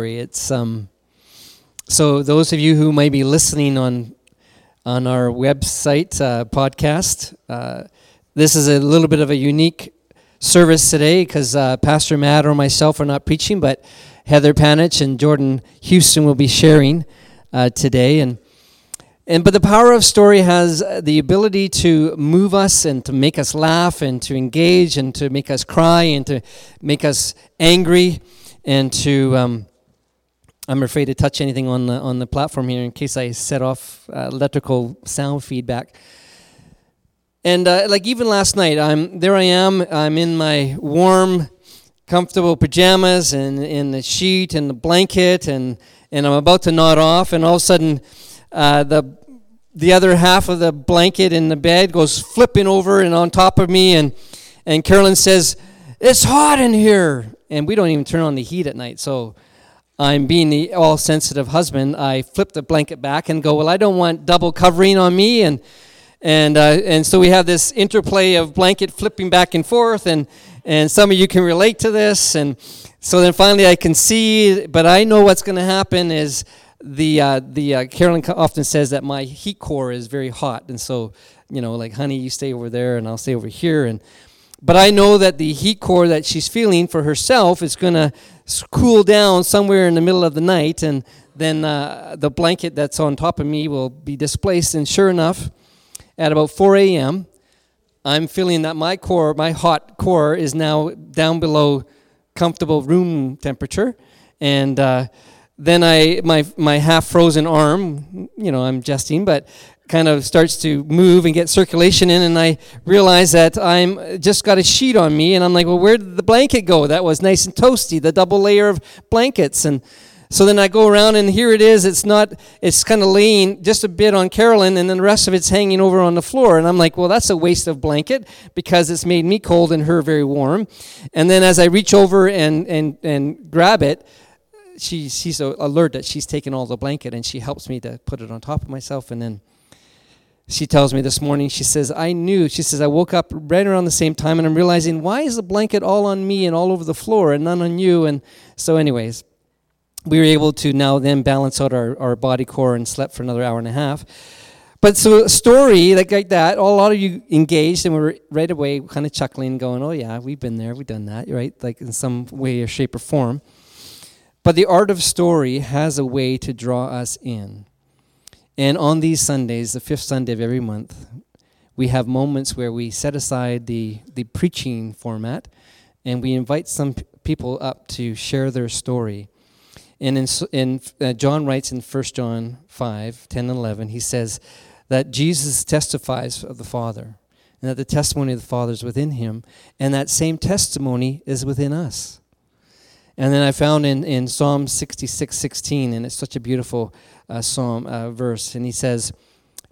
It's um, so those of you who may be listening on on our website uh, podcast, uh, this is a little bit of a unique service today because uh, Pastor Matt or myself are not preaching, but Heather Panich and Jordan Houston will be sharing uh, today. And and but the power of story has the ability to move us and to make us laugh and to engage and to make us cry and to make us angry and to um, I'm afraid to touch anything on the on the platform here in case I set off uh, electrical sound feedback. And uh, like even last night, I'm there. I am. I'm in my warm, comfortable pajamas and in the sheet and the blanket, and and I'm about to nod off, and all of a sudden, uh, the the other half of the blanket in the bed goes flipping over and on top of me, and and Carolyn says, "It's hot in here," and we don't even turn on the heat at night, so I'm being the all sensitive husband, I flip the blanket back and go, Well, I don't want double covering on me. And, and, uh, and so we have this interplay of blanket flipping back and forth. And, and some of you can relate to this. And so then finally I can see, but I know what's going to happen is the, uh, the uh, Carolyn often says that my heat core is very hot. And so, you know, like, honey, you stay over there and I'll stay over here. And, but I know that the heat core that she's feeling for herself is going to cool down somewhere in the middle of the night, and then uh, the blanket that's on top of me will be displaced. And sure enough, at about 4 a.m., I'm feeling that my core, my hot core, is now down below comfortable room temperature, and uh, then I my my half frozen arm, you know, I'm jesting, but kind of starts to move and get circulation in and I realize that I'm just got a sheet on me and I'm like, well, where did the blanket go? That was nice and toasty, the double layer of blankets. And so then I go around and here it is. It's not, it's kind of laying just a bit on Carolyn and then the rest of it's hanging over on the floor. And I'm like, well, that's a waste of blanket because it's made me cold and her very warm. And then as I reach over and, and, and grab it, she, she's alert that she's taken all the blanket and she helps me to put it on top of myself and then she tells me this morning, she says, I knew, she says, I woke up right around the same time and I'm realizing, why is the blanket all on me and all over the floor and none on you? And so, anyways, we were able to now then balance out our, our body core and slept for another hour and a half. But so a story like, like that, a lot of you engaged and we were right away kind of chuckling, going, oh yeah, we've been there, we've done that, right? Like in some way or shape or form. But the art of story has a way to draw us in. And on these Sundays, the fifth Sunday of every month, we have moments where we set aside the, the preaching format and we invite some p- people up to share their story. And in, in uh, John writes in 1 John 5 10 and 11, he says that Jesus testifies of the Father and that the testimony of the Father is within him, and that same testimony is within us. And then I found in, in Psalm 66 16, and it's such a beautiful uh, psalm uh, verse, and he says,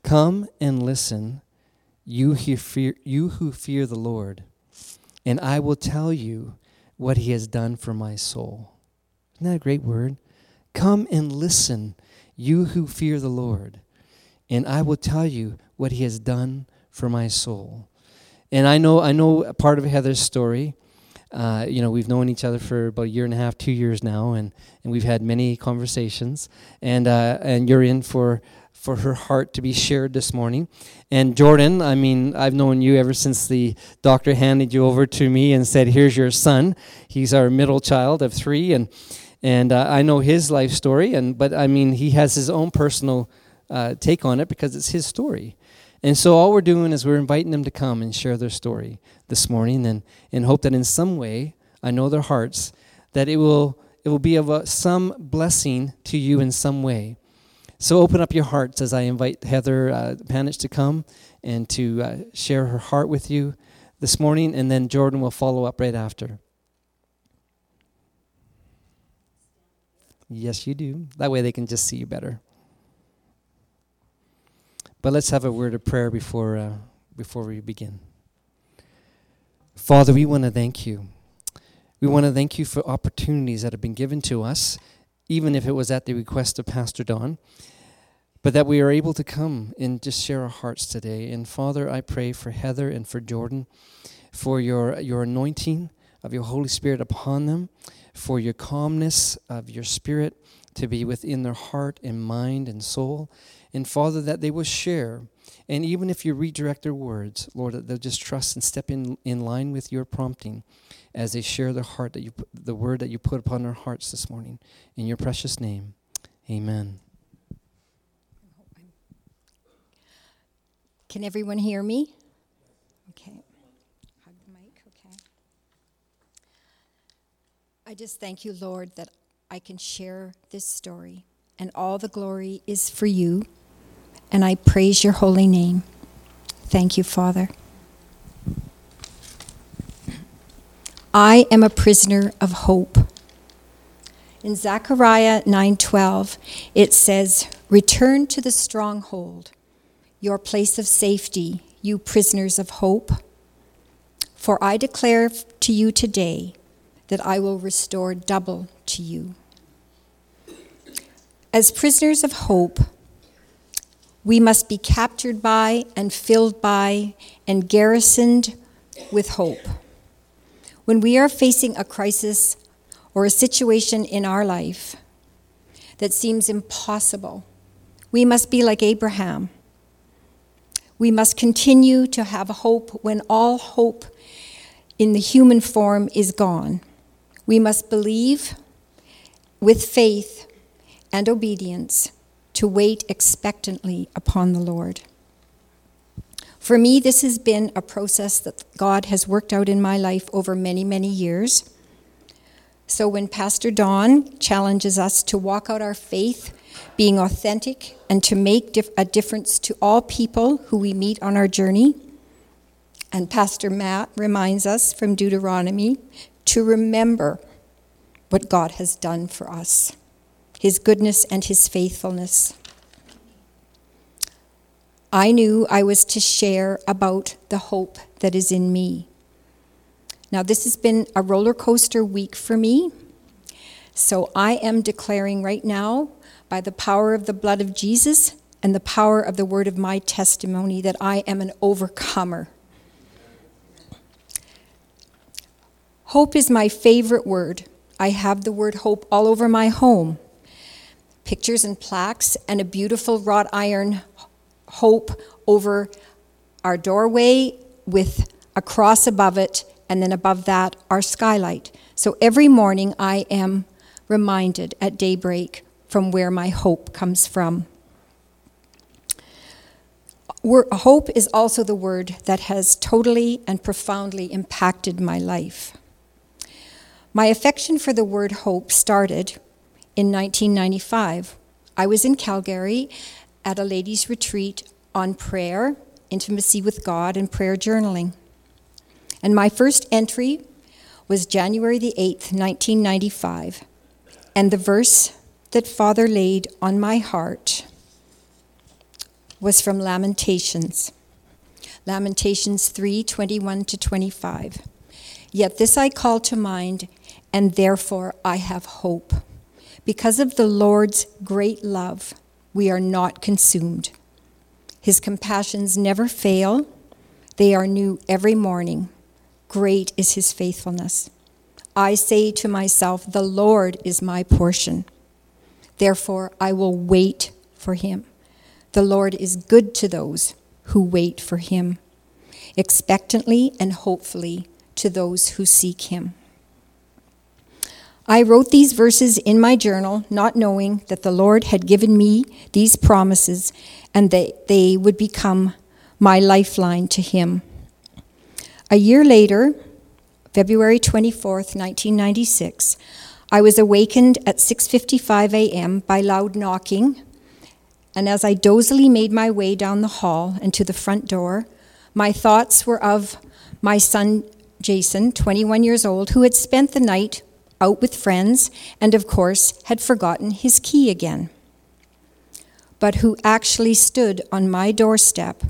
Come and listen, you who, fear, you who fear the Lord, and I will tell you what he has done for my soul. Isn't that a great word? Come and listen, you who fear the Lord, and I will tell you what he has done for my soul. And I know I know part of Heather's story. Uh, you know, we've known each other for about a year and a half, two years now, and, and we've had many conversations. And uh, and you're in for for her heart to be shared this morning. And Jordan, I mean, I've known you ever since the doctor handed you over to me and said, "Here's your son. He's our middle child of three, and and uh, I know his life story. And but I mean, he has his own personal uh, take on it because it's his story. And so all we're doing is we're inviting them to come and share their story this morning and, and hope that in some way, I know their hearts, that it will, it will be of a, some blessing to you in some way. So open up your hearts as I invite Heather uh, Panich to come and to uh, share her heart with you this morning, and then Jordan will follow up right after. Yes, you do. That way they can just see you better. But let's have a word of prayer before, uh, before we begin. Father, we want to thank you. We want to thank you for opportunities that have been given to us, even if it was at the request of Pastor Don, but that we are able to come and just share our hearts today. And Father, I pray for Heather and for Jordan, for your, your anointing of your Holy Spirit upon them, for your calmness of your Spirit to be within their heart and mind and soul. And Father, that they will share. And even if you redirect their words, Lord, that they'll just trust and step in, in line with your prompting as they share their heart that you the word that you put upon their hearts this morning. In your precious name. Amen. Can everyone hear me? Okay. Hug the mic, okay. I just thank you, Lord, that I can share this story, and all the glory is for you, and I praise your holy name. Thank you, Father. I am a prisoner of hope. In Zechariah 9:12, it says, "Return to the stronghold, your place of safety, you prisoners of hope. For I declare to you today that I will restore double to you." As prisoners of hope, we must be captured by and filled by and garrisoned with hope. When we are facing a crisis or a situation in our life that seems impossible, we must be like Abraham. We must continue to have hope when all hope in the human form is gone. We must believe with faith and obedience to wait expectantly upon the Lord. For me, this has been a process that God has worked out in my life over many, many years. So when Pastor Don challenges us to walk out our faith, being authentic, and to make a difference to all people who we meet on our journey, and Pastor Matt reminds us from Deuteronomy to remember what God has done for us, his goodness and his faithfulness. I knew I was to share about the hope that is in me. Now, this has been a roller coaster week for me. So I am declaring right now, by the power of the blood of Jesus and the power of the word of my testimony, that I am an overcomer. Hope is my favorite word. I have the word hope all over my home pictures and plaques, and a beautiful wrought iron hope over our doorway with a cross above it, and then above that, our skylight. So every morning I am reminded at daybreak from where my hope comes from. Hope is also the word that has totally and profoundly impacted my life. My affection for the word hope started in 1995. I was in Calgary at a ladies' retreat on prayer, intimacy with God, and prayer journaling. And my first entry was January the 8th, 1995. And the verse that Father laid on my heart was from Lamentations. Lamentations 3 21 to 25. Yet this I call to mind, and therefore I have hope. Because of the Lord's great love, we are not consumed. His compassions never fail, they are new every morning. Great is his faithfulness. I say to myself, The Lord is my portion. Therefore, I will wait for him. The Lord is good to those who wait for him, expectantly and hopefully to those who seek him. I wrote these verses in my journal, not knowing that the Lord had given me these promises and that they would become my lifeline to Him. A year later, February 24th, 1996, I was awakened at 6:55 a.m. by loud knocking, and as I dozily made my way down the hall and to the front door, my thoughts were of my son Jason, 21 years old, who had spent the night out with friends, and of course had forgotten his key again. But who actually stood on my doorstep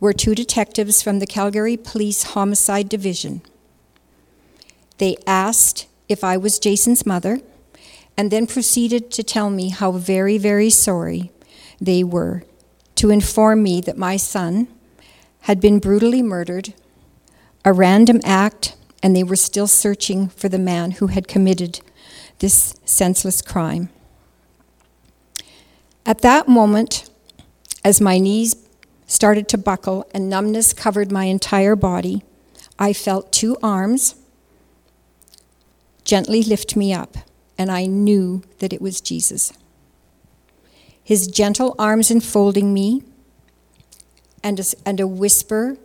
were two detectives from the Calgary Police Homicide Division. They asked if I was Jason's mother and then proceeded to tell me how very, very sorry they were to inform me that my son had been brutally murdered, a random act and they were still searching for the man who had committed this senseless crime. At that moment, as my knees started to buckle and numbness covered my entire body, I felt two arms gently lift me up, and I knew that it was Jesus. His gentle arms enfolding me, and a, and a whisper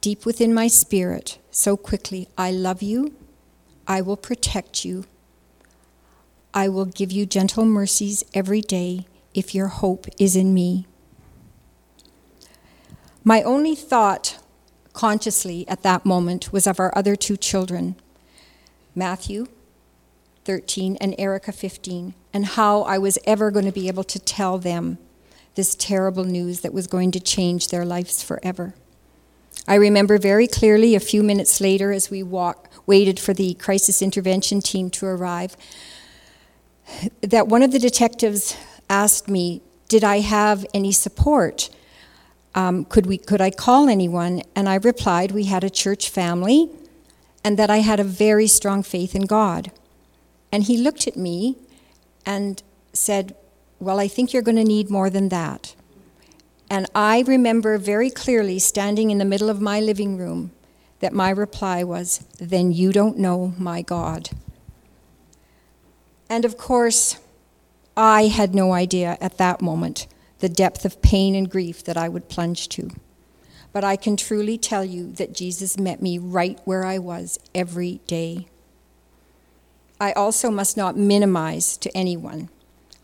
deep within my spirit so quickly I love you, I will protect you, I will give you gentle mercies every day if your hope is in me. My only thought consciously at that moment was of our other two children, Matthew, 13, and Erica, 15, and how I was ever going to be able to tell them this terrible news that was going to change their lives forever. I remember very clearly a few minutes later as we waited for the crisis intervention team to arrive that one of the detectives asked me, Did I have any support? Um, could, we, could I call anyone? And I replied, We had a church family and that I had a very strong faith in God. And he looked at me and said, Well, I think you're going to need more than that. And I remember very clearly standing in the middle of my living room that my reply was, Then you don't know my God. And of course, I had no idea at that moment the depth of pain and grief that I would plunge to. But I can truly tell you that Jesus met me right where I was every day. I also must not minimize to anyone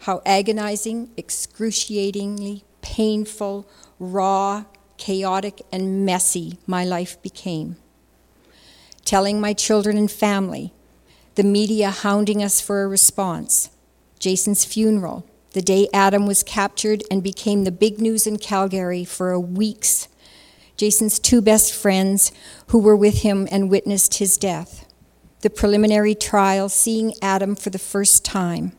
how agonizing, excruciatingly painful, raw, chaotic, and messy my life became. Telling my children and family, the media hounding us for a response, Jason's funeral, the day Adam was captured and became the big news in Calgary for a weeks Jason's two best friends who were with him and witnessed his death, the preliminary trial, seeing Adam for the first time,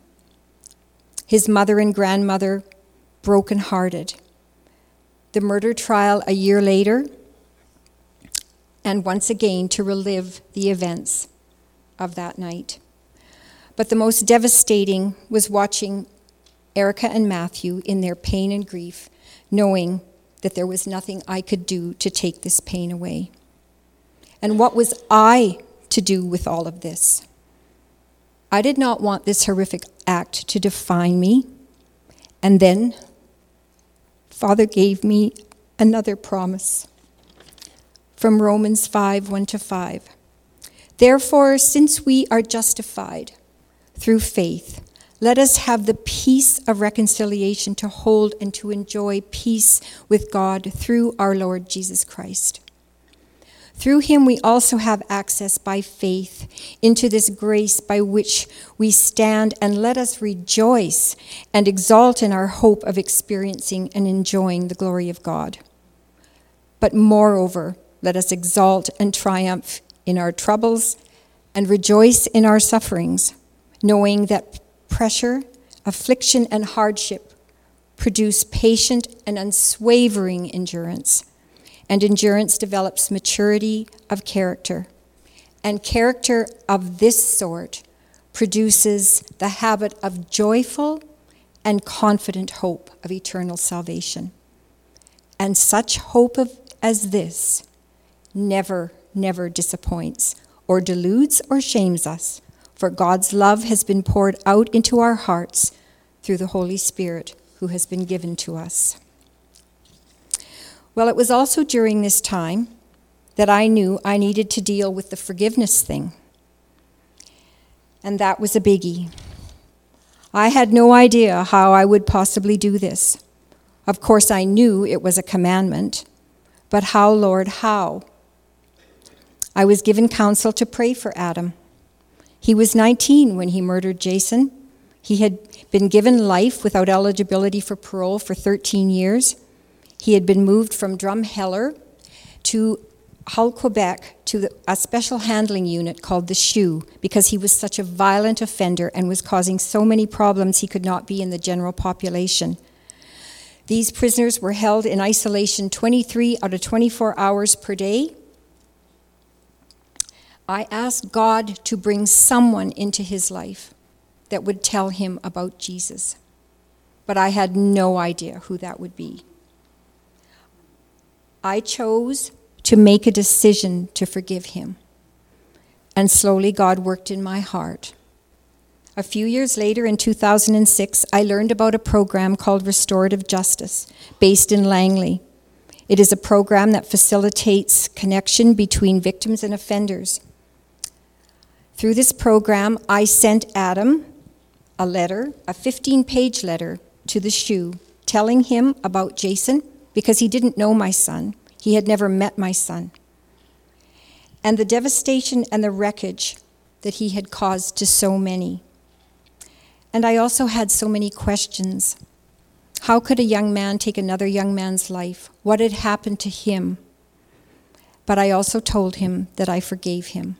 his mother and grandmother brokenhearted, the murder trial a year later, and once again to relive the events of that night. But the most devastating was watching Erica and Matthew in their pain and grief, knowing that there was nothing I could do to take this pain away. And what was I to do with all of this? I did not want this horrific act to define me. And then Father gave me another promise from Romans 5 1 to 5. Therefore, since we are justified through faith, let us have the peace of reconciliation to hold and to enjoy peace with God through our Lord Jesus Christ. Through him, we also have access by faith into this grace by which we stand, and let us rejoice and exalt in our hope of experiencing and enjoying the glory of God. But moreover, let us exalt and triumph in our troubles and rejoice in our sufferings, knowing that pressure, affliction, and hardship produce patient and unswavering endurance. And endurance develops maturity of character. And character of this sort produces the habit of joyful and confident hope of eternal salvation. And such hope of, as this never, never disappoints or deludes or shames us for God's love has been poured out into our hearts through the Holy Spirit who has been given to us. Well, it was also during this time that I knew I needed to deal with the forgiveness thing. And that was a biggie. I had no idea how I would possibly do this. Of course, I knew it was a commandment, but how, Lord, how? I was given counsel to pray for Adam. He was 19 when he murdered Jason. He had been given life without eligibility for parole for 13 years. He had been moved from Drumheller to Hull, Quebec, to the, a special handling unit called the SHU because he was such a violent offender and was causing so many problems he could not be in the general population. These prisoners were held in isolation 23 out of 24 hours per day I asked God to bring someone into his life that would tell him about Jesus. But I had no idea who that would be. I chose to make a decision to forgive him. And slowly, God worked in my heart. A few years later, in 2006, I learned about a program called Restorative Justice, based in Langley. It is a program that facilitates connection between victims and offenders. Through this program, I sent Adam a letter, a 15 page letter, to the SHU, telling him about Jason because he didn't know my son. He had never met my son. And the devastation and the wreckage that he had caused to so many. And I also had so many questions. How could a young man take another young man's life? What had happened to him? But I also told him that I forgave him.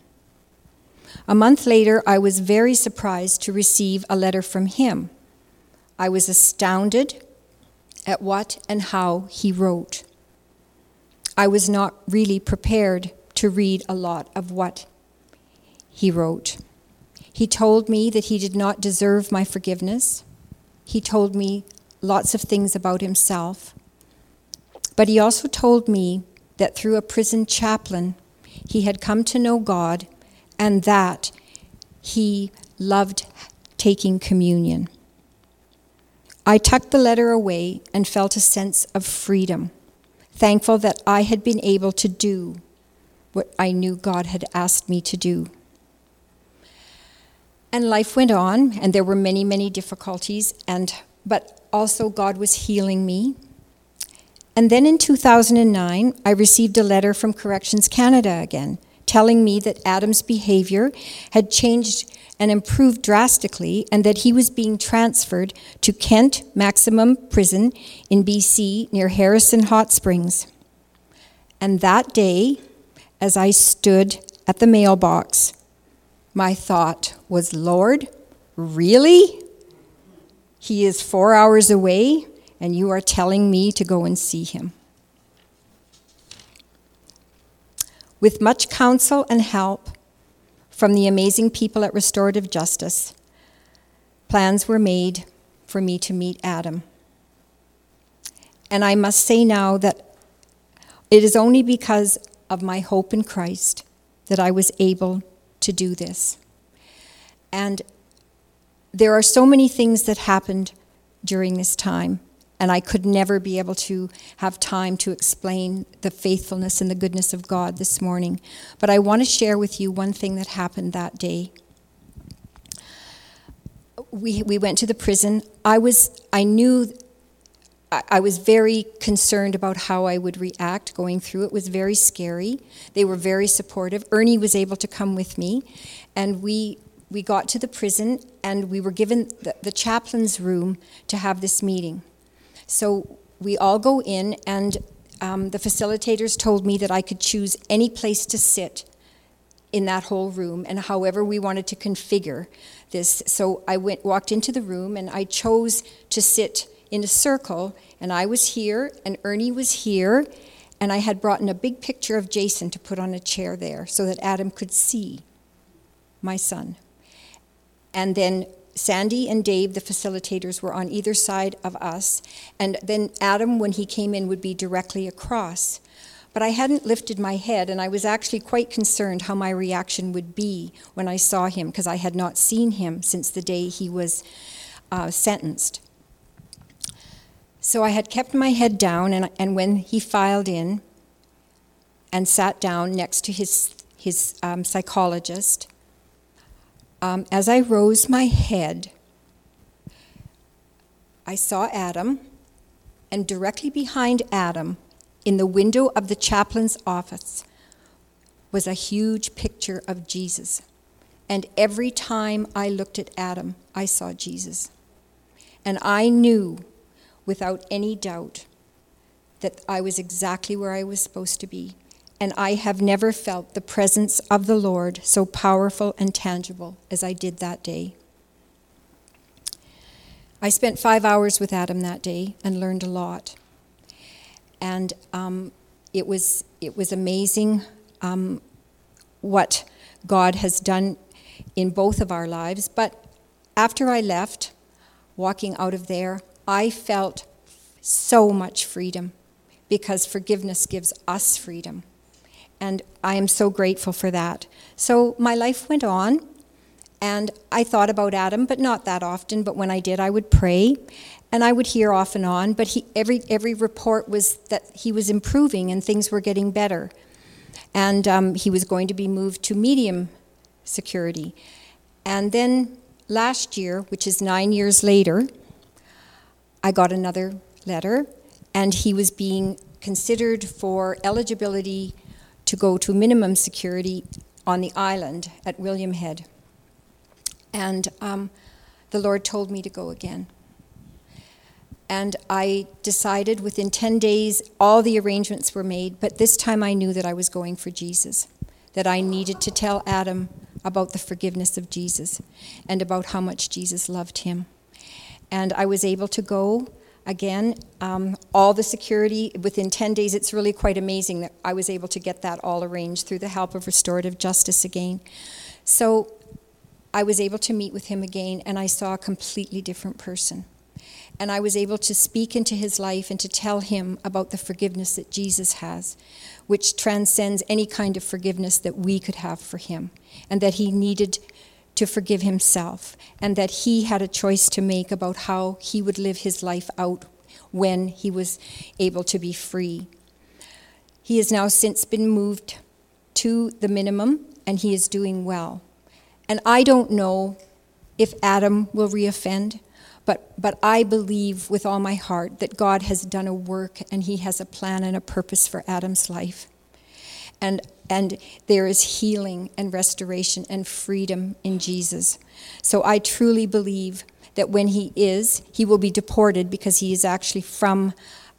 A month later, I was very surprised to receive a letter from him. I was astounded at what and how he wrote. I was not really prepared to read a lot of what he wrote. He told me that he did not deserve my forgiveness. He told me lots of things about himself. But he also told me that through a prison chaplain, he had come to know God and that he loved taking communion. I tucked the letter away and felt a sense of freedom, thankful that I had been able to do what I knew God had asked me to do. And life went on, and there were many, many difficulties, and, but also God was healing me. And then in 2009, I received a letter from Corrections Canada again, telling me that Adam's behavior had changed and improved drastically, and that he was being transferred to Kent Maximum Prison in BC near Harrison Hot Springs. And that day, as I stood at the mailbox, my thought was, Lord, really? He is four hours away, and you are telling me to go and see him. With much counsel and help from the amazing people at Restorative Justice, plans were made for me to meet Adam. And I must say now that it is only because of my hope in Christ that I was able to do this. And there are so many things that happened during this time, and I could never be able to have time to explain the faithfulness and the goodness of God this morning. But I want to share with you one thing that happened that day. We, we went to the prison. I was I knew I was very concerned about how I would react going through it. was very scary. They were very supportive. Ernie was able to come with me, and we we got to the prison and we were given the, the chaplain's room to have this meeting. So we all go in, and um, the facilitators told me that I could choose any place to sit in that whole room and however we wanted to configure this. So I went walked into the room and I chose to sit in a circle, and I was here, and Ernie was here, and I had brought in a big picture of Jason to put on a chair there so that Adam could see my son. And then Sandy and Dave, the facilitators, were on either side of us, and then Adam, when he came in, would be directly across. But I hadn't lifted my head, and I was actually quite concerned how my reaction would be when I saw him, because I had not seen him since the day he was uh, sentenced. So I had kept my head down, and, and when he filed in and sat down next to his, his um, psychologist, um, as I rose my head, I saw Adam, and directly behind Adam, in the window of the chaplain's office, was a huge picture of Jesus. And every time I looked at Adam, I saw Jesus. And I knew without any doubt that I was exactly where I was supposed to be. And I have never felt the presence of the Lord so powerful and tangible as I did that day. I spent five hours with Adam that day and learned a lot. And um, it, was, it was amazing um, what God has done in both of our lives. But after I left, walking out of there, I felt so much freedom because forgiveness gives us freedom. And I am so grateful for that. So my life went on, and I thought about Adam, but not that often. But when I did, I would pray, and I would hear off and on. But he, every, every report was that he was improving and things were getting better. And um, he was going to be moved to medium security. And then last year, which is nine years later, I got another letter, and he was being considered for eligibility to go to minimum security on the island at William Head. And um, the Lord told me to go again. And I decided within 10 days, all the arrangements were made, but this time I knew that I was going for Jesus, that I needed to tell Adam about the forgiveness of Jesus and about how much Jesus loved him. And I was able to go again. Um, all the security within 10 days, it's really quite amazing that I was able to get that all arranged through the help of restorative justice again. So I was able to meet with him again, and I saw a completely different person. And I was able to speak into his life and to tell him about the forgiveness that Jesus has, which transcends any kind of forgiveness that we could have for him, and that he needed to forgive himself, and that he had a choice to make about how he would live his life out when he was able to be free. He has now since been moved to the minimum, and he is doing well. And I don't know if Adam will reoffend, but, but I believe with all my heart that God has done a work and he has a plan and a purpose for Adam's life. And, and there is healing and restoration and freedom in Jesus. So I truly believe that when he is, he will be deported because he is actually from,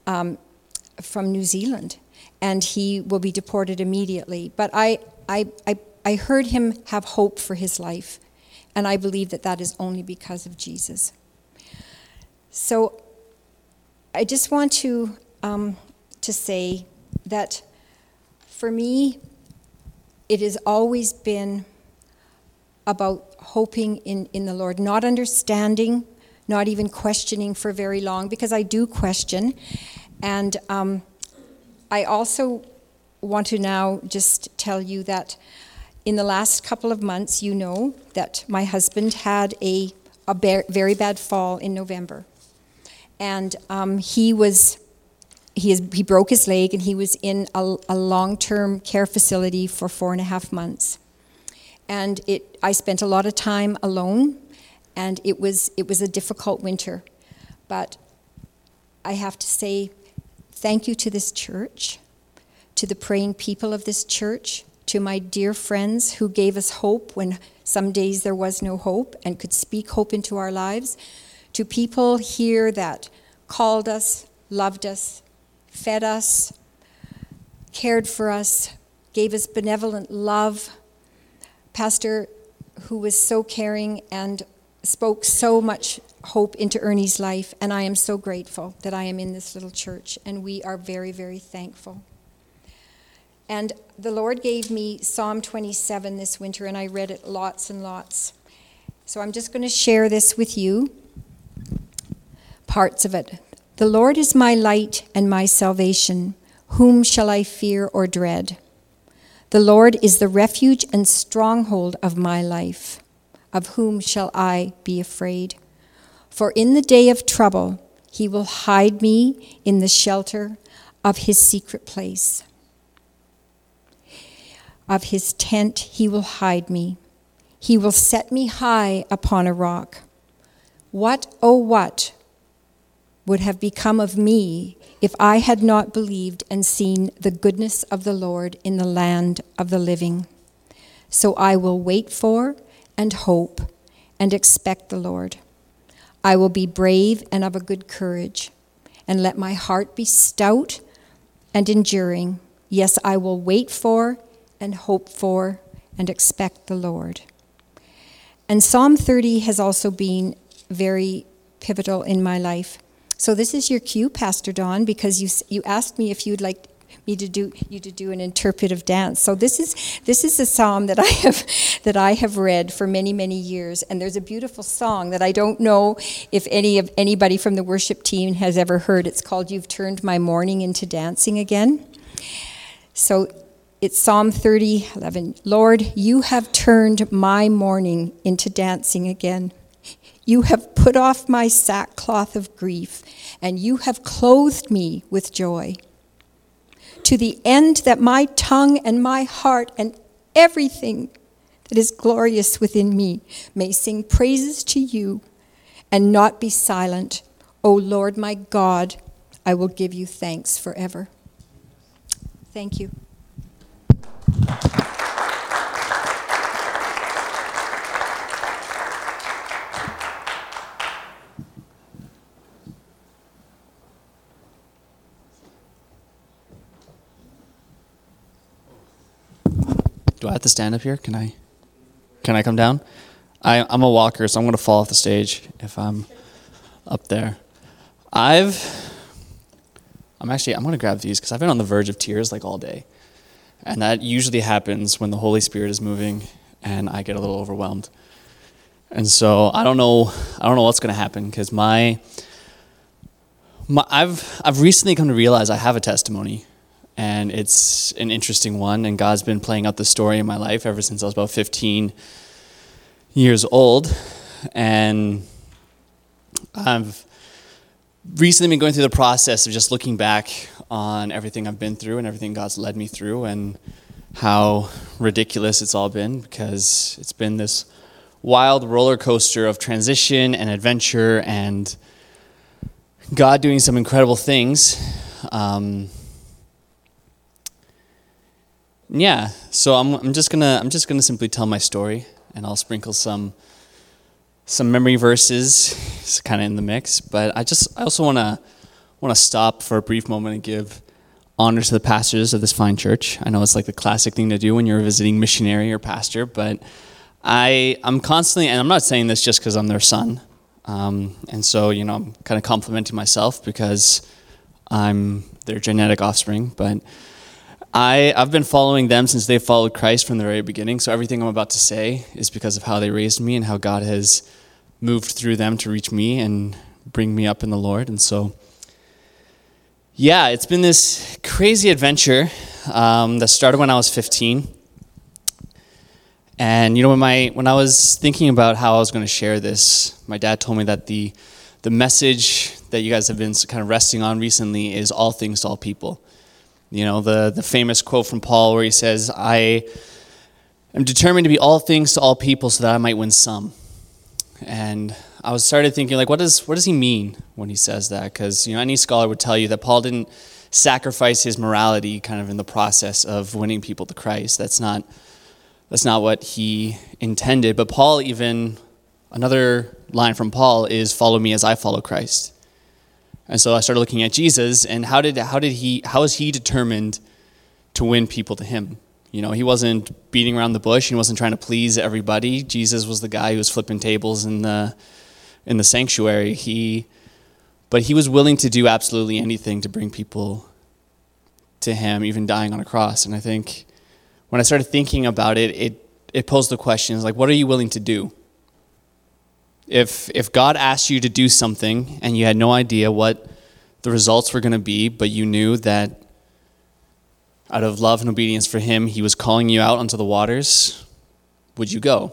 um, from New Zealand and he will be deported immediately. But I, I, I, I heard him have hope for his life, and I believe that that is only because of Jesus. So I just want to, um, to say that for me, it has always been about hoping in, in the Lord, not understanding, not even questioning for very long, because I do question. And um, I also want to now just tell you that in the last couple of months, you know that my husband had a, a very bad fall in November. And um, he was he, is, he broke his leg and he was in a, a long-term care facility for four and a half months. And it, i spent a lot of time alone and it was, it was a difficult winter. But i have to say thank you to this church to the praying people of this church to my dear friends who gave us hope when some days there was no hope and could speak hope into our lives, to people here that called us, loved us, fed us, cared for us, gave us benevolent love. Pastor, who was so caring and spoke so much hope into Ernie's life, and I am so grateful that I am in this little church, and we are very, very thankful. And the Lord gave me Psalm 27 this winter, and I read it lots and lots. So I'm just going to share this with you, parts of it. The Lord is my light and my salvation. Whom shall I fear or dread? The Lord is the refuge and stronghold of my life. Of whom shall I be afraid? For in the day of trouble, he will hide me in the shelter of his secret place of his tent he will hide me. He will set me high upon a rock. What, oh, what would have become of me if I had not believed and seen the goodness of the Lord in the land of the living? So I will wait for and hope and expect the Lord. I will be brave and of a good courage, and let my heart be stout and enduring. Yes, I will wait for and hope for and expect the Lord. And Psalm 30 has also been very pivotal in my life. So this is your cue, Pastor Don, because you, you asked me if you'd like me to do you to do an interpretive dance. So this is this is a psalm that I have that I have read for many many years, and there's a beautiful song that I don't know if any of anybody from the worship team has ever heard. It's called "You've Turned My Mourning into Dancing Again." So it's Psalm 30, 11. Lord, you have turned my mourning into dancing again. You have put off my sackcloth of grief, and you have clothed me with joy. To the end that my tongue and my heart and everything that is glorious within me may sing praises to you and not be silent. O Lord my God, I will give you thanks forever. Thank you. Have to stand up here? Can I? Can I come down? I, I'm a walker, so I'm going to fall off the stage if I'm up there. I've. I'm actually. I'm going to grab these because I've been on the verge of tears like all day, and that usually happens when the Holy Spirit is moving, and I get a little overwhelmed. And so I don't know. I don't know what's going to happen because my. My, I've I've recently come to realize I have a testimony and it's an interesting one. And God's been playing out the story in my life ever since I was about 15 years old. And I've recently been going through the process of just looking back on everything I've been through and everything God's led me through, and how ridiculous it's all been because it's been this wild roller coaster of transition and adventure and God doing some incredible things. Um, yeah, so I'm, I'm just gonna I'm just gonna simply tell my story, and I'll sprinkle some some memory verses, kind of in the mix. But I just I also wanna wanna stop for a brief moment and give honor to the pastors of this fine church. I know it's like the classic thing to do when you're a visiting missionary or pastor, but I I'm constantly, and I'm not saying this just because I'm their son, um, and so you know I'm kind of complimenting myself because I'm their genetic offspring, but. I, I've been following them since they followed Christ from the very beginning. So everything I'm about to say is because of how they raised me and how God has moved through them to reach me and bring me up in the Lord. And so, yeah, it's been this crazy adventure um, that started when I was 15. And you know, when my when I was thinking about how I was going to share this, my dad told me that the the message that you guys have been kind of resting on recently is all things to all people. You know, the, the famous quote from Paul where he says, I am determined to be all things to all people so that I might win some. And I was started thinking, like, what does, what does he mean when he says that? Because, you know, any scholar would tell you that Paul didn't sacrifice his morality kind of in the process of winning people to Christ. That's not, that's not what he intended. But Paul even, another line from Paul is, follow me as I follow Christ. And so I started looking at Jesus and how did how did he how was he determined to win people to him? You know, he wasn't beating around the bush, he wasn't trying to please everybody. Jesus was the guy who was flipping tables in the in the sanctuary. He but he was willing to do absolutely anything to bring people to him, even dying on a cross. And I think when I started thinking about it, it it posed the questions like what are you willing to do? If, if God asked you to do something and you had no idea what the results were going to be, but you knew that out of love and obedience for Him, He was calling you out onto the waters, would you go?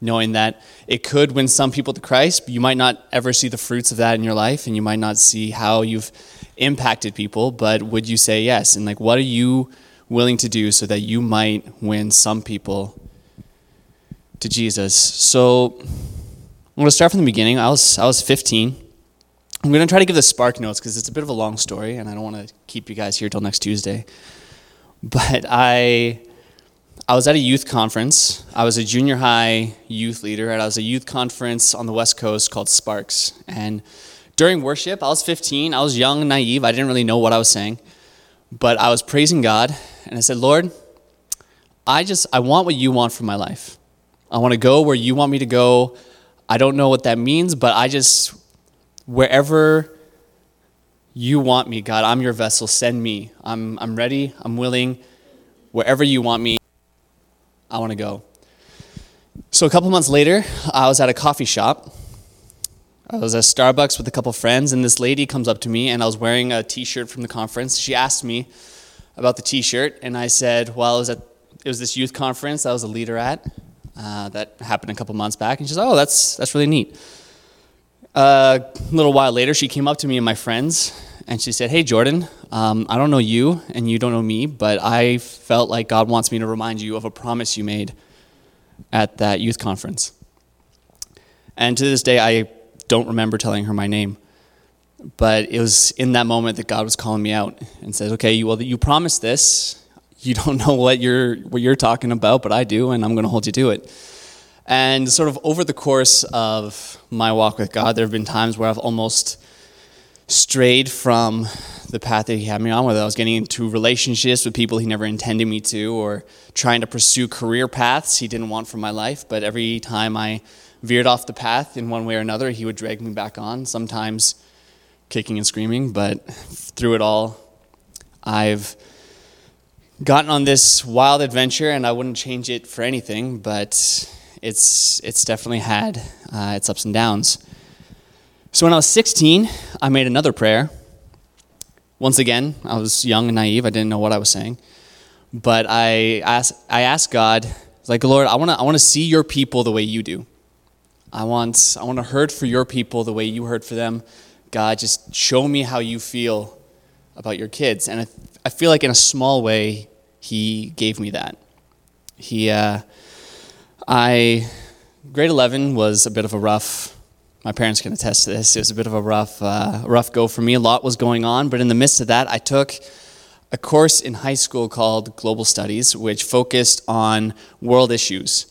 Knowing that it could win some people to Christ, but you might not ever see the fruits of that in your life, and you might not see how you've impacted people, but would you say yes? And like, what are you willing to do so that you might win some people to Jesus? So, I'm going to start from the beginning. I was, I was 15. I'm going to try to give the spark notes because it's a bit of a long story and I don't want to keep you guys here till next Tuesday. But I, I was at a youth conference. I was a junior high youth leader, and I was a youth conference on the West Coast called Sparks. And during worship, I was 15. I was young and naive. I didn't really know what I was saying. But I was praising God, and I said, Lord, I just, I want what you want for my life. I want to go where you want me to go. I don't know what that means, but I just, wherever You want me, God. I'm your vessel. Send me. I'm, I'm ready. I'm willing. Wherever you want me, I want to go. So a couple months later, I was at a coffee shop. I was at Starbucks with a couple friends, and this lady comes up to me, and I was wearing a T-shirt from the conference. She asked me about the T-shirt, and I said, "Well, it was at it was this youth conference I was a leader at uh, that happened a couple months back." And she's said, "Oh, that's that's really neat." Uh, a little while later, she came up to me and my friends, and she said, "Hey, Jordan, um, I don't know you, and you don't know me, but I felt like God wants me to remind you of a promise you made." at that youth conference. And to this day, I don't remember telling her my name. But it was in that moment that God was calling me out and said, "Okay, well, you promised this. You don't know what you're what you're talking about, but I do, and I'm going to hold you to it." And sort of over the course of my walk with God, there have been times where I've almost strayed from the path that he had me on, whether I was getting into relationships with people he never intended me to, or trying to pursue career paths he didn't want for my life. But every time I veered off the path in one way or another, he would drag me back on, sometimes kicking and screaming. But through it all, I've gotten on this wild adventure, and I wouldn't change it for anything, but it's, it's definitely had uh, its ups and downs. So when I was 16, I made another prayer once again, I was young and naive. I didn't know what I was saying. But I asked, I asked God, like, Lord, I want to I wanna see your people the way you do. I want, I want to hurt for your people the way you hurt for them. God, just show me how you feel about your kids. And I, I feel like in a small way, He gave me that. He, uh, I, grade 11 was a bit of a rough my parents can attest to this. It was a bit of a rough, uh, rough go for me. A lot was going on, but in the midst of that, I took a course in high school called Global Studies, which focused on world issues.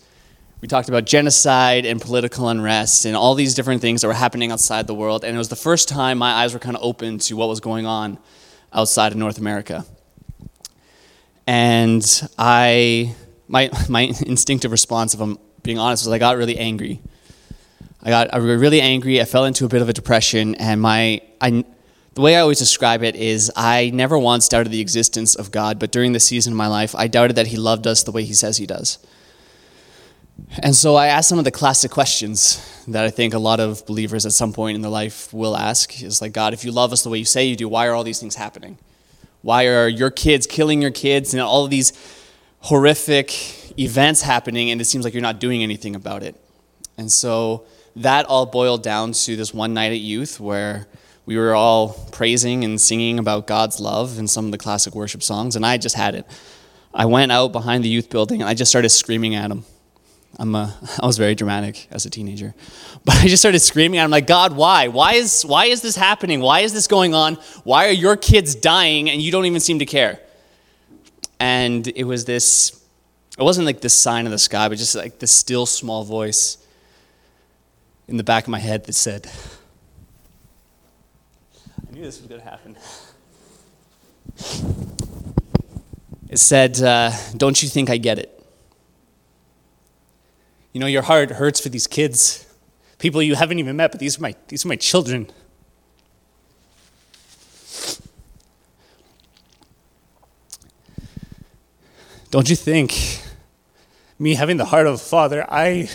We talked about genocide and political unrest and all these different things that were happening outside the world. And it was the first time my eyes were kind of open to what was going on outside of North America. And I, my, my instinctive response, if I'm being honest, was I got really angry I got I really angry. I fell into a bit of a depression, and my I, the way I always describe it is I never once doubted the existence of God, but during the season of my life, I doubted that He loved us the way He says He does. And so I asked some of the classic questions that I think a lot of believers at some point in their life will ask is like, God, if you love us the way you say you do, why are all these things happening? Why are your kids killing your kids and all of these horrific events happening and it seems like you're not doing anything about it? And so that all boiled down to this one night at youth where we were all praising and singing about God's love in some of the classic worship songs, and I just had it. I went out behind the youth building and I just started screaming at him. I'm a, I was very dramatic as a teenager. But I just started screaming I'm like, God, why? Why is, why is this happening? Why is this going on? Why are your kids dying and you don't even seem to care? And it was this, it wasn't like this sign in the sky, but just like this still small voice in the back of my head that said, I knew this was going to happen. It said, uh, Don't you think I get it? You know, your heart hurts for these kids, people you haven't even met, but these are my, these are my children. Don't you think me having the heart of a father, I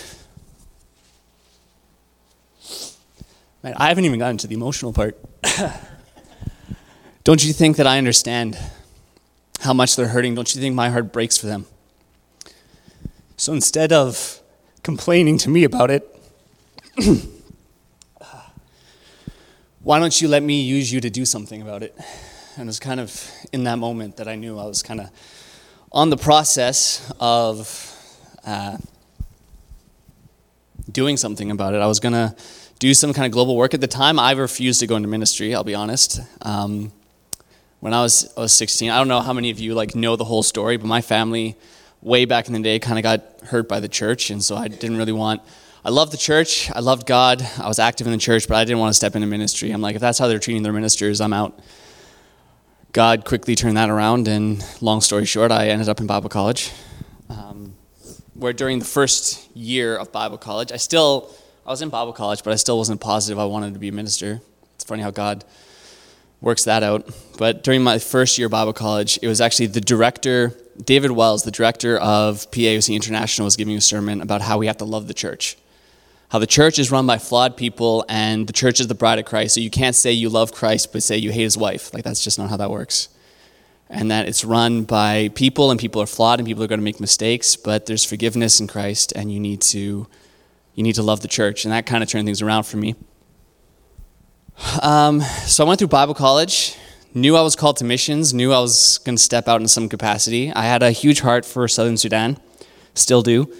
Man, I haven't even gotten to the emotional part. Don't you think that I understand how much they're hurting? Don't you think my heart breaks for them? So instead of complaining to me about it, why don't you let me use you to do something about it? And it was kind of in that moment that I knew I was kind of on the process of uh, doing something about it. I was going to do some kind of global work. At the time, I refused to go into ministry, I'll be honest. Um, when I was, I was 16, I don't know how many of you like know the whole story, but my family, way back in the day, kind of got hurt by the church, and so I didn't really want. I loved the church. I loved God. I was active in the church, but I didn't want to step into ministry. I'm like, if that's how they're treating their ministers, I'm out. God quickly turned that around, and long story short, I ended up in Bible college. Um, where during the first year of Bible college, I still I was in Bible college, but I still wasn't positive I wanted to be a minister. It's funny how God works that out. But during my first year of Bible college, it was actually the director, David Wells, the director of PAOC International, was giving a sermon about how we have to love the church. How the church is run by flawed people and the church is the bride of Christ. So you can't say you love Christ but say you hate his wife. Like that's just not how that works. And that it's run by people and people are flawed and people are going to make mistakes, but there's forgiveness in Christ and you need to you need to love the church. And that kind of turned things around for me. Um, so I went through Bible college, knew I was called to missions, knew I was going to step out in some capacity. I had a huge heart for Southern Sudan, still do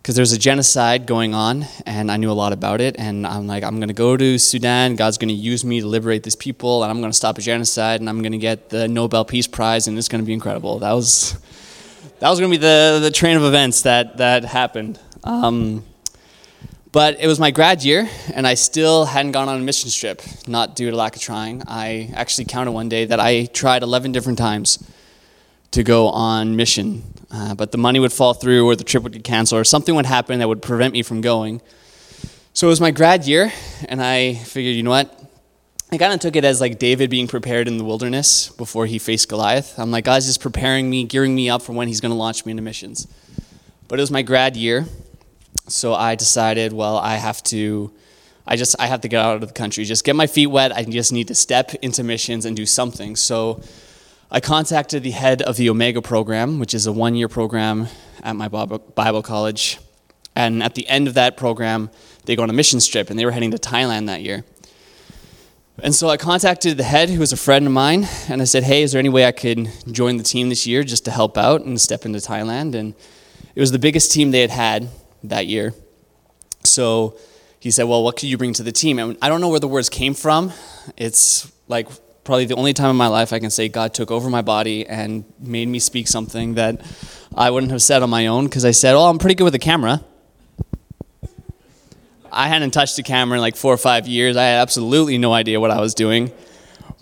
because there's a genocide going on, and I knew a lot about it. And I'm like, I'm going to go to Sudan. God's going to use me to liberate these people, and I'm going to stop a genocide, and I'm going to get the Nobel Peace Prize, and it's going to be incredible. That was that was going to be the the train of events that that happened. Um, but it was my grad year, and I still hadn't gone on a mission trip, not due to lack of trying. I actually counted one day that I tried 11 different times to go on mission uh, but the money would fall through or the trip would get canceled or something would happen that would prevent me from going. So it was my grad year, and I figured, you know what? I kind of took it as like David being prepared in the wilderness before he faced Goliath. I'm like, God's just preparing me, gearing me up for when he's going to launch me into missions. But it was my grad year, so I decided, well, I have to. I just I have to get out of the country, just get my feet wet. I just need to step into missions and do something. So I contacted the head of the Omega program, which is a one year program at my Bible college. And at the end of that program, they go on a mission trip, and they were heading to Thailand that year. And so I contacted the head, who was a friend of mine, and I said, Hey, is there any way I could join the team this year just to help out and step into Thailand? And it was the biggest team they had had that year. So he said, Well, what could you bring to the team? And I don't know where the words came from. It's like probably the only time in my life I can say God took over my body and made me speak something that I wouldn't have said on my own because I said, Oh, I'm pretty good with the camera. I hadn't touched a camera in like four or five years. I had absolutely no idea what I was doing.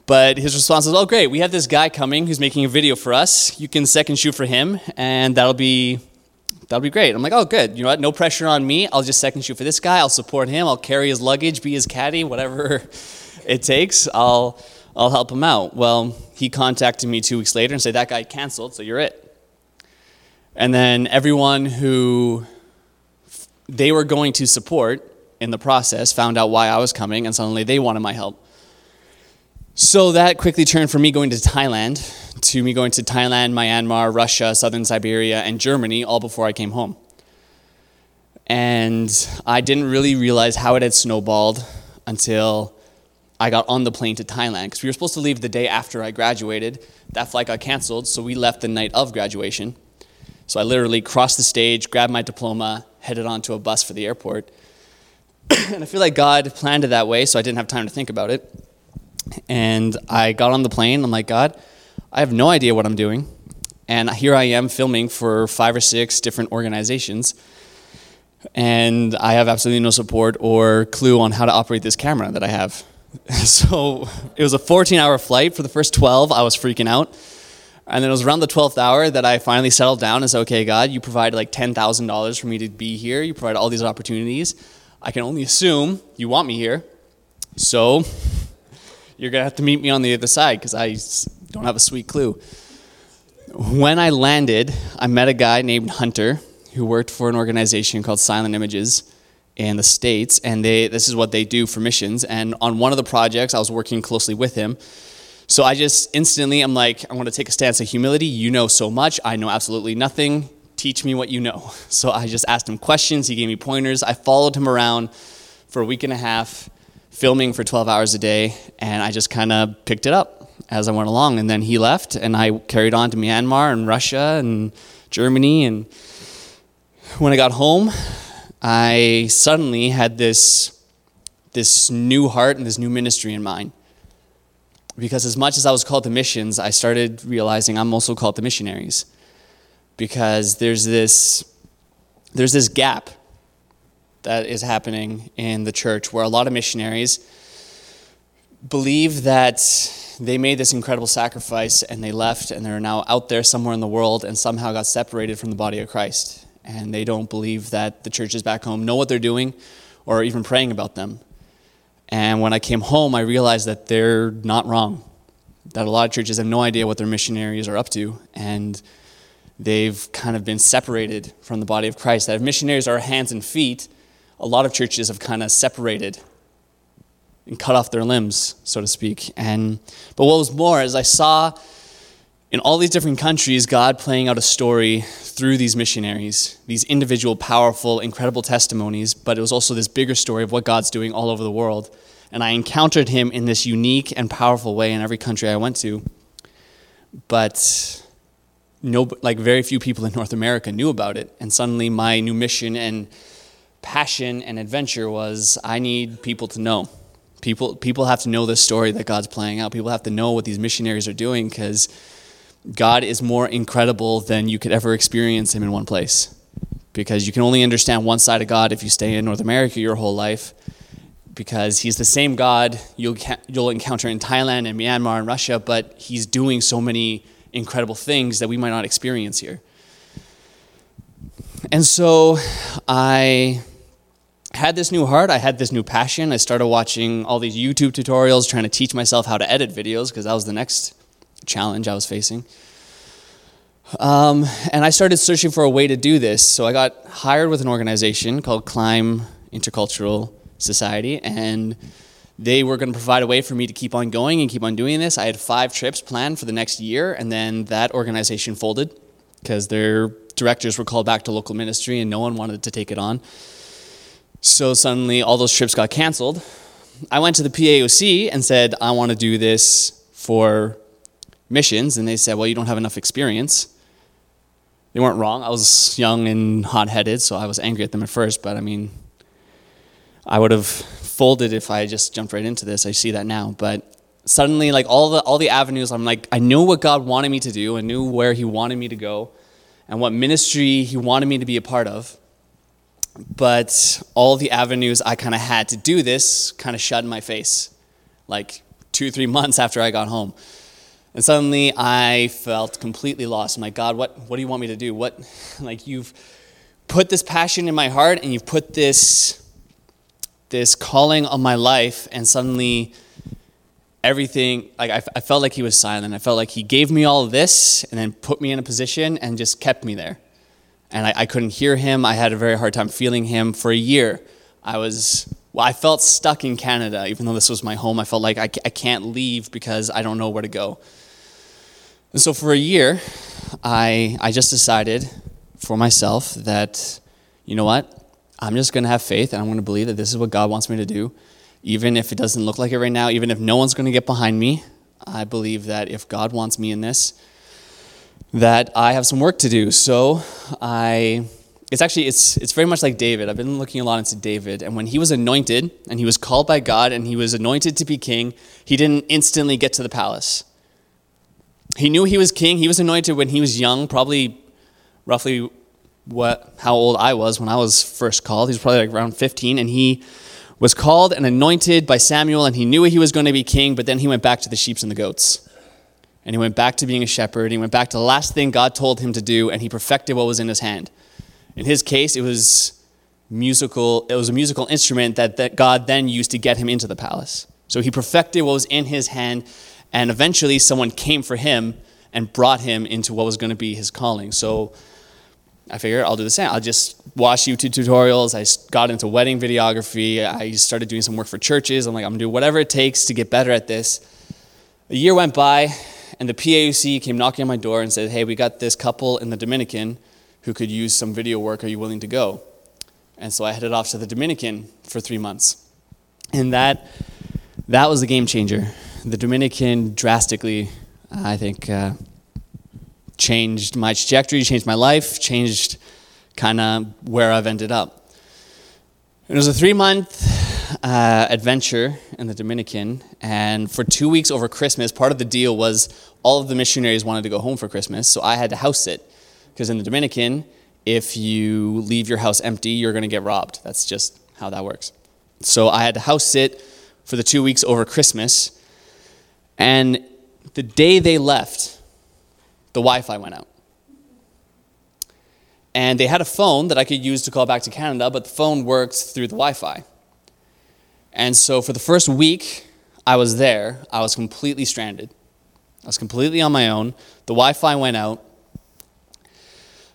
But his response was, Oh, great, we have this guy coming who's making a video for us. You can second shoot for him, and that'll be. That'll be great. I'm like, oh, good. You know what? No pressure on me. I'll just second shoot for this guy. I'll support him. I'll carry his luggage, be his caddy, whatever it takes. I'll, I'll help him out. Well, he contacted me two weeks later and said, That guy canceled, so you're it. And then everyone who they were going to support in the process found out why I was coming, and suddenly they wanted my help. So that quickly turned from me going to Thailand to me going to Thailand, Myanmar, Russia, southern Siberia, and Germany all before I came home. And I didn't really realize how it had snowballed until I got on the plane to Thailand because we were supposed to leave the day after I graduated. That flight got canceled, so we left the night of graduation. So I literally crossed the stage, grabbed my diploma, headed onto a bus for the airport. and I feel like God planned it that way, so I didn't have time to think about it. And I got on the plane. I'm like, God, I have no idea what I'm doing. And here I am filming for five or six different organizations. And I have absolutely no support or clue on how to operate this camera that I have. so it was a 14 hour flight. For the first 12, I was freaking out. And then it was around the 12th hour that I finally settled down and said, okay, God, you provided like $10,000 for me to be here. You provided all these opportunities. I can only assume you want me here. So you're going to have to meet me on the other side because I don't have a sweet clue. When I landed, I met a guy named Hunter who worked for an organization called Silent Images in the states and they this is what they do for missions. And on one of the projects i was working closely with him. So i just instantly i'm like i want to take a stance of humility. You know so much. I know absolutely nothing. Teach me what you know. So i just asked him questions. He gave me pointers. I followed him around for a week and a half filming for 12 hours a day and i just kind of picked it up as i went along and then he left and i carried on to myanmar and russia and germany and when i got home I suddenly had this, this new heart and this new ministry in mind. Because as much as I was called to missions, I started realizing I'm also called to missionaries. Because there's this, there's this gap that is happening in the church where a lot of missionaries believe that they made this incredible sacrifice and they left and they're now out there somewhere in the world and somehow got separated from the body of Christ and they don't believe that the churches back home know what they're doing or even praying about them. And when I came home, I realized that they're not wrong. that a lot of churches have no idea what their missionaries are up to, and they've kind of been separated from the body of Christ. That if missionaries are hands and feet, a lot of churches have kind of separated and cut off their limbs, so to speak. And but what was more is I saw in all these different countries God playing out a story through these missionaries, these individual, powerful, incredible testimonies, but it was also this bigger story of what God's doing all over the world. And I encountered him in this unique and powerful way in every country I went to. But no, like very few people in North America knew about it. And suddenly my new mission and passion and adventure was I need people to know. People, people have to know this story that God's playing out. People have to know what these missionaries are doing because God is more incredible than you could ever experience Him in one place. Because you can only understand one side of God if you stay in North America your whole life. Because He's the same God you'll, you'll encounter in Thailand and Myanmar and Russia, but He's doing so many incredible things that we might not experience here. And so I had this new heart, I had this new passion. I started watching all these YouTube tutorials, trying to teach myself how to edit videos, because that was the next challenge I was facing. Um, and I started searching for a way to do this. So I got hired with an organization called Climb Intercultural Society, and they were going to provide a way for me to keep on going and keep on doing this. I had five trips planned for the next year, and then that organization folded because their directors were called back to local ministry and no one wanted to take it on. So suddenly all those trips got canceled. I went to the PAOC and said, I want to do this for missions. And they said, Well, you don't have enough experience. They weren't wrong. I was young and hot headed, so I was angry at them at first, but I mean, I would have folded if I just jumped right into this. I see that now. But suddenly, like all the, all the avenues, I'm like, I knew what God wanted me to do, I knew where He wanted me to go, and what ministry He wanted me to be a part of but all the avenues I kind of had to do this kind of shut in my face, like two, three months after I got home. And suddenly I felt completely lost. Like, God, what, what do you want me to do? What, like, you've put this passion in my heart and you've put this, this calling on my life, and suddenly everything, like, I, I felt like He was silent. I felt like He gave me all this and then put me in a position and just kept me there and I, I, couldn't hear him. I had a very hard time feeling him for a year. I was, well, I felt stuck in Canada, even though this was my home. I felt like I, I can't leave because I don't know where to go. And so for a year, I, I just decided for myself that, you know what? I'm just going to have faith and I'm going to believe that this is what God wants me to do. Even if it doesn't look like it right now, even if no one's going to get behind me, I believe that if God wants me in this, that I have some work to do. So I it's actually it's it's very much like David. I've been looking a lot into David, and when he was anointed and he was called by God and he was anointed to be king, he didn't instantly get to the palace. He knew he was king. He was anointed when he was young, probably roughly what how old I was when I was first called. He was probably like around 15 and he was called and anointed by Samuel and he knew he was going to be king, but then he went back to the sheep and the goats and he went back to being a shepherd. He went back to the last thing God told him to do, and he perfected what was in his hand. In his case, it was musical. It was a musical instrument that, that God then used to get him into the palace. So he perfected what was in his hand, and eventually someone came for him and brought him into what was going to be his calling. So I figured I'll do the same. I'll just watch YouTube tutorials. I got into wedding videography. I started doing some work for churches. I'm like, I'm gonna do whatever it takes to get better at this. A year went by, and the PAOC came knocking on my door and said, Hey, we got this couple in the Dominican who could use some video work. Are you willing to go? And so I headed off to the Dominican for three months. And that, that was a game changer. The Dominican drastically, I think, uh, changed my trajectory, changed my life, changed kind of where I've ended up. It was a three month uh, adventure in the Dominican, and for two weeks over Christmas, part of the deal was all of the missionaries wanted to go home for Christmas, so I had to house sit. Because in the Dominican, if you leave your house empty, you're going to get robbed. That's just how that works. So I had to house sit for the two weeks over Christmas, and the day they left, the Wi Fi went out. And they had a phone that I could use to call back to Canada, but the phone worked through the Wi Fi. And so for the first week I was there, I was completely stranded. I was completely on my own. The Wi Fi went out.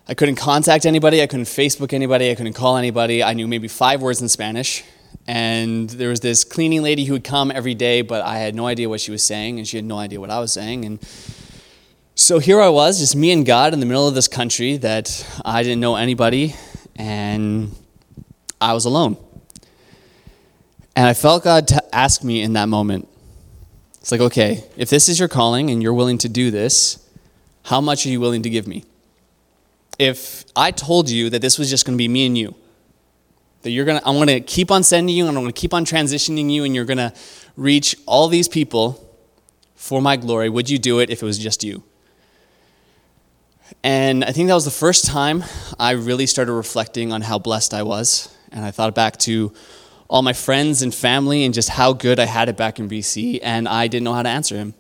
I couldn't contact anybody. I couldn't Facebook anybody. I couldn't call anybody. I knew maybe five words in Spanish. And there was this cleaning lady who would come every day, but I had no idea what she was saying, and she had no idea what I was saying. And so here I was, just me and God in the middle of this country that I didn't know anybody, and I was alone. And I felt God to ask me in that moment. It's like, okay, if this is your calling and you're willing to do this, how much are you willing to give me? If I told you that this was just going to be me and you, that you're going to, I'm going to keep on sending you and I'm going to keep on transitioning you and you're going to reach all these people for my glory, would you do it if it was just you? And I think that was the first time I really started reflecting on how blessed I was. And I thought back to all my friends and family and just how good I had it back in BC, and I didn't know how to answer him.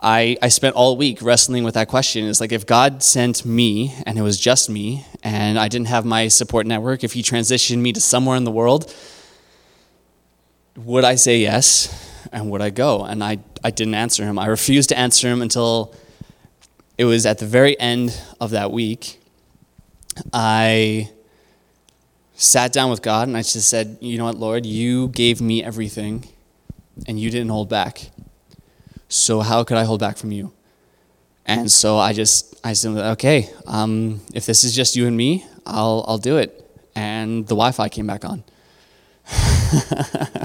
I, I spent all week wrestling with that question. It's like if God sent me and it was just me and I didn't have my support network, if He transitioned me to somewhere in the world, would I say yes and would I go? And I, I didn't answer Him. I refused to answer Him until it was at the very end of that week. I sat down with God and I just said, You know what, Lord, you gave me everything and you didn't hold back. So how could I hold back from you? And so I just, I said, okay, um, if this is just you and me, I'll, I'll do it. And the Wi Fi came back on.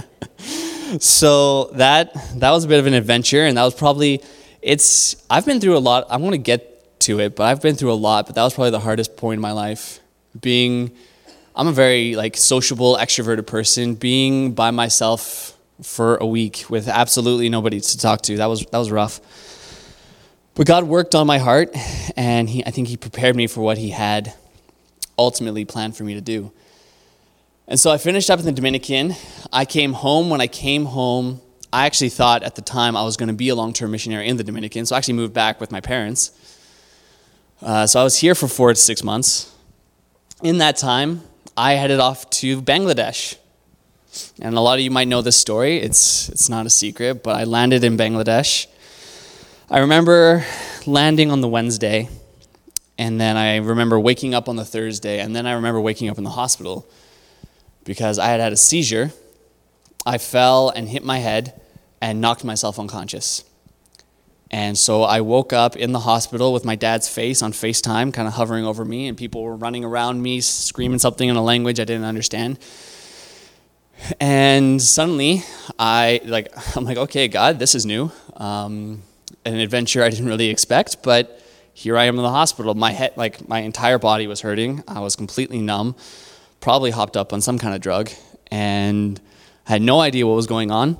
so that, that was a bit of an adventure, and that was probably, it's, I've been through a lot. I'm to get to it, but I've been through a lot, but that was probably the hardest point in my life. Being, I'm a very like sociable, extroverted person. Being by myself for a week with absolutely nobody to talk to. That was that was rough. But God worked on my heart, and he, I think He prepared me for what He had ultimately planned for me to do. And so I finished up in the Dominican. I came home. When I came home, I actually thought at the time I was going to be a long term missionary in the Dominican. So I actually moved back with my parents. Uh, so I was here for four to six months. In that time, I headed off to Bangladesh and a lot of you might know this story. It's, it's not a secret, but I landed in Bangladesh. I remember landing on the Wednesday, and then I remember waking up on the Thursday, and then I remember waking up in the hospital because I had had a seizure. I fell and hit my head and knocked myself unconscious. And so I woke up in the hospital with my dad's face on FaceTime, kind of hovering over me, and people were running around me, screaming something in a language I didn't understand. And suddenly, I like I'm like, okay, God, this is new, um, an adventure I didn't really expect, but here I am in the hospital. My head, like my entire body was hurting. I was completely numb, probably hopped up on some kind of drug, and I had no idea what was going on.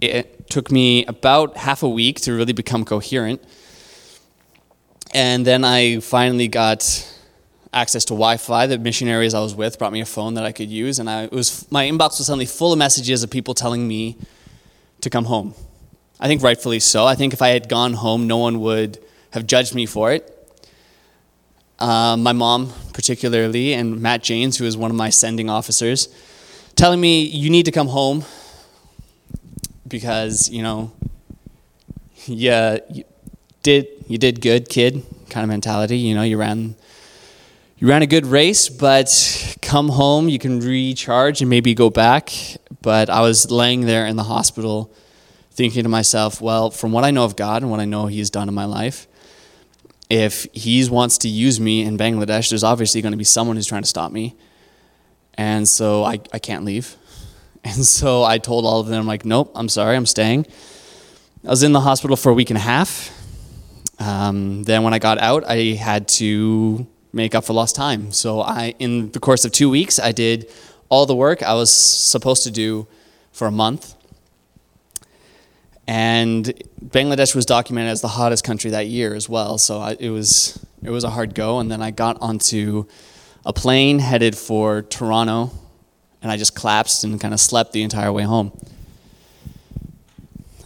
It took me about half a week to really become coherent, and then I finally got access to Wi-Fi. The missionaries I was with brought me a phone that I could use, and I, was my inbox was suddenly full of messages of people telling me to come home. I think rightfully so. I think if I had gone home, no one would have judged me for it. Uh, my mom, particularly, and Matt James, who is one of my sending officers, telling me you need to come home because you know, yeah, you did you did good, kid, kind of mentality. You know, you ran you ran a good race, but come home, you can recharge and maybe go back. But I was laying there in the hospital thinking to myself, well, from what I know of God and what I know He's done in my life, if He wants to use me in Bangladesh, there's obviously going to be someone who's trying to stop me. And so I, I can't leave. And so I told all of them, like, nope, I'm sorry, I'm staying. I was in the hospital for a week and a half. Um, then when I got out, I had to make up for lost time. So I, in the course of two weeks, I did all the work I was supposed to do for a month. And Bangladesh was documented as the hottest country that year as well. So I, it was it was a hard go. And then I got onto a plane headed for Toronto, and I just collapsed and kind of slept the entire way home.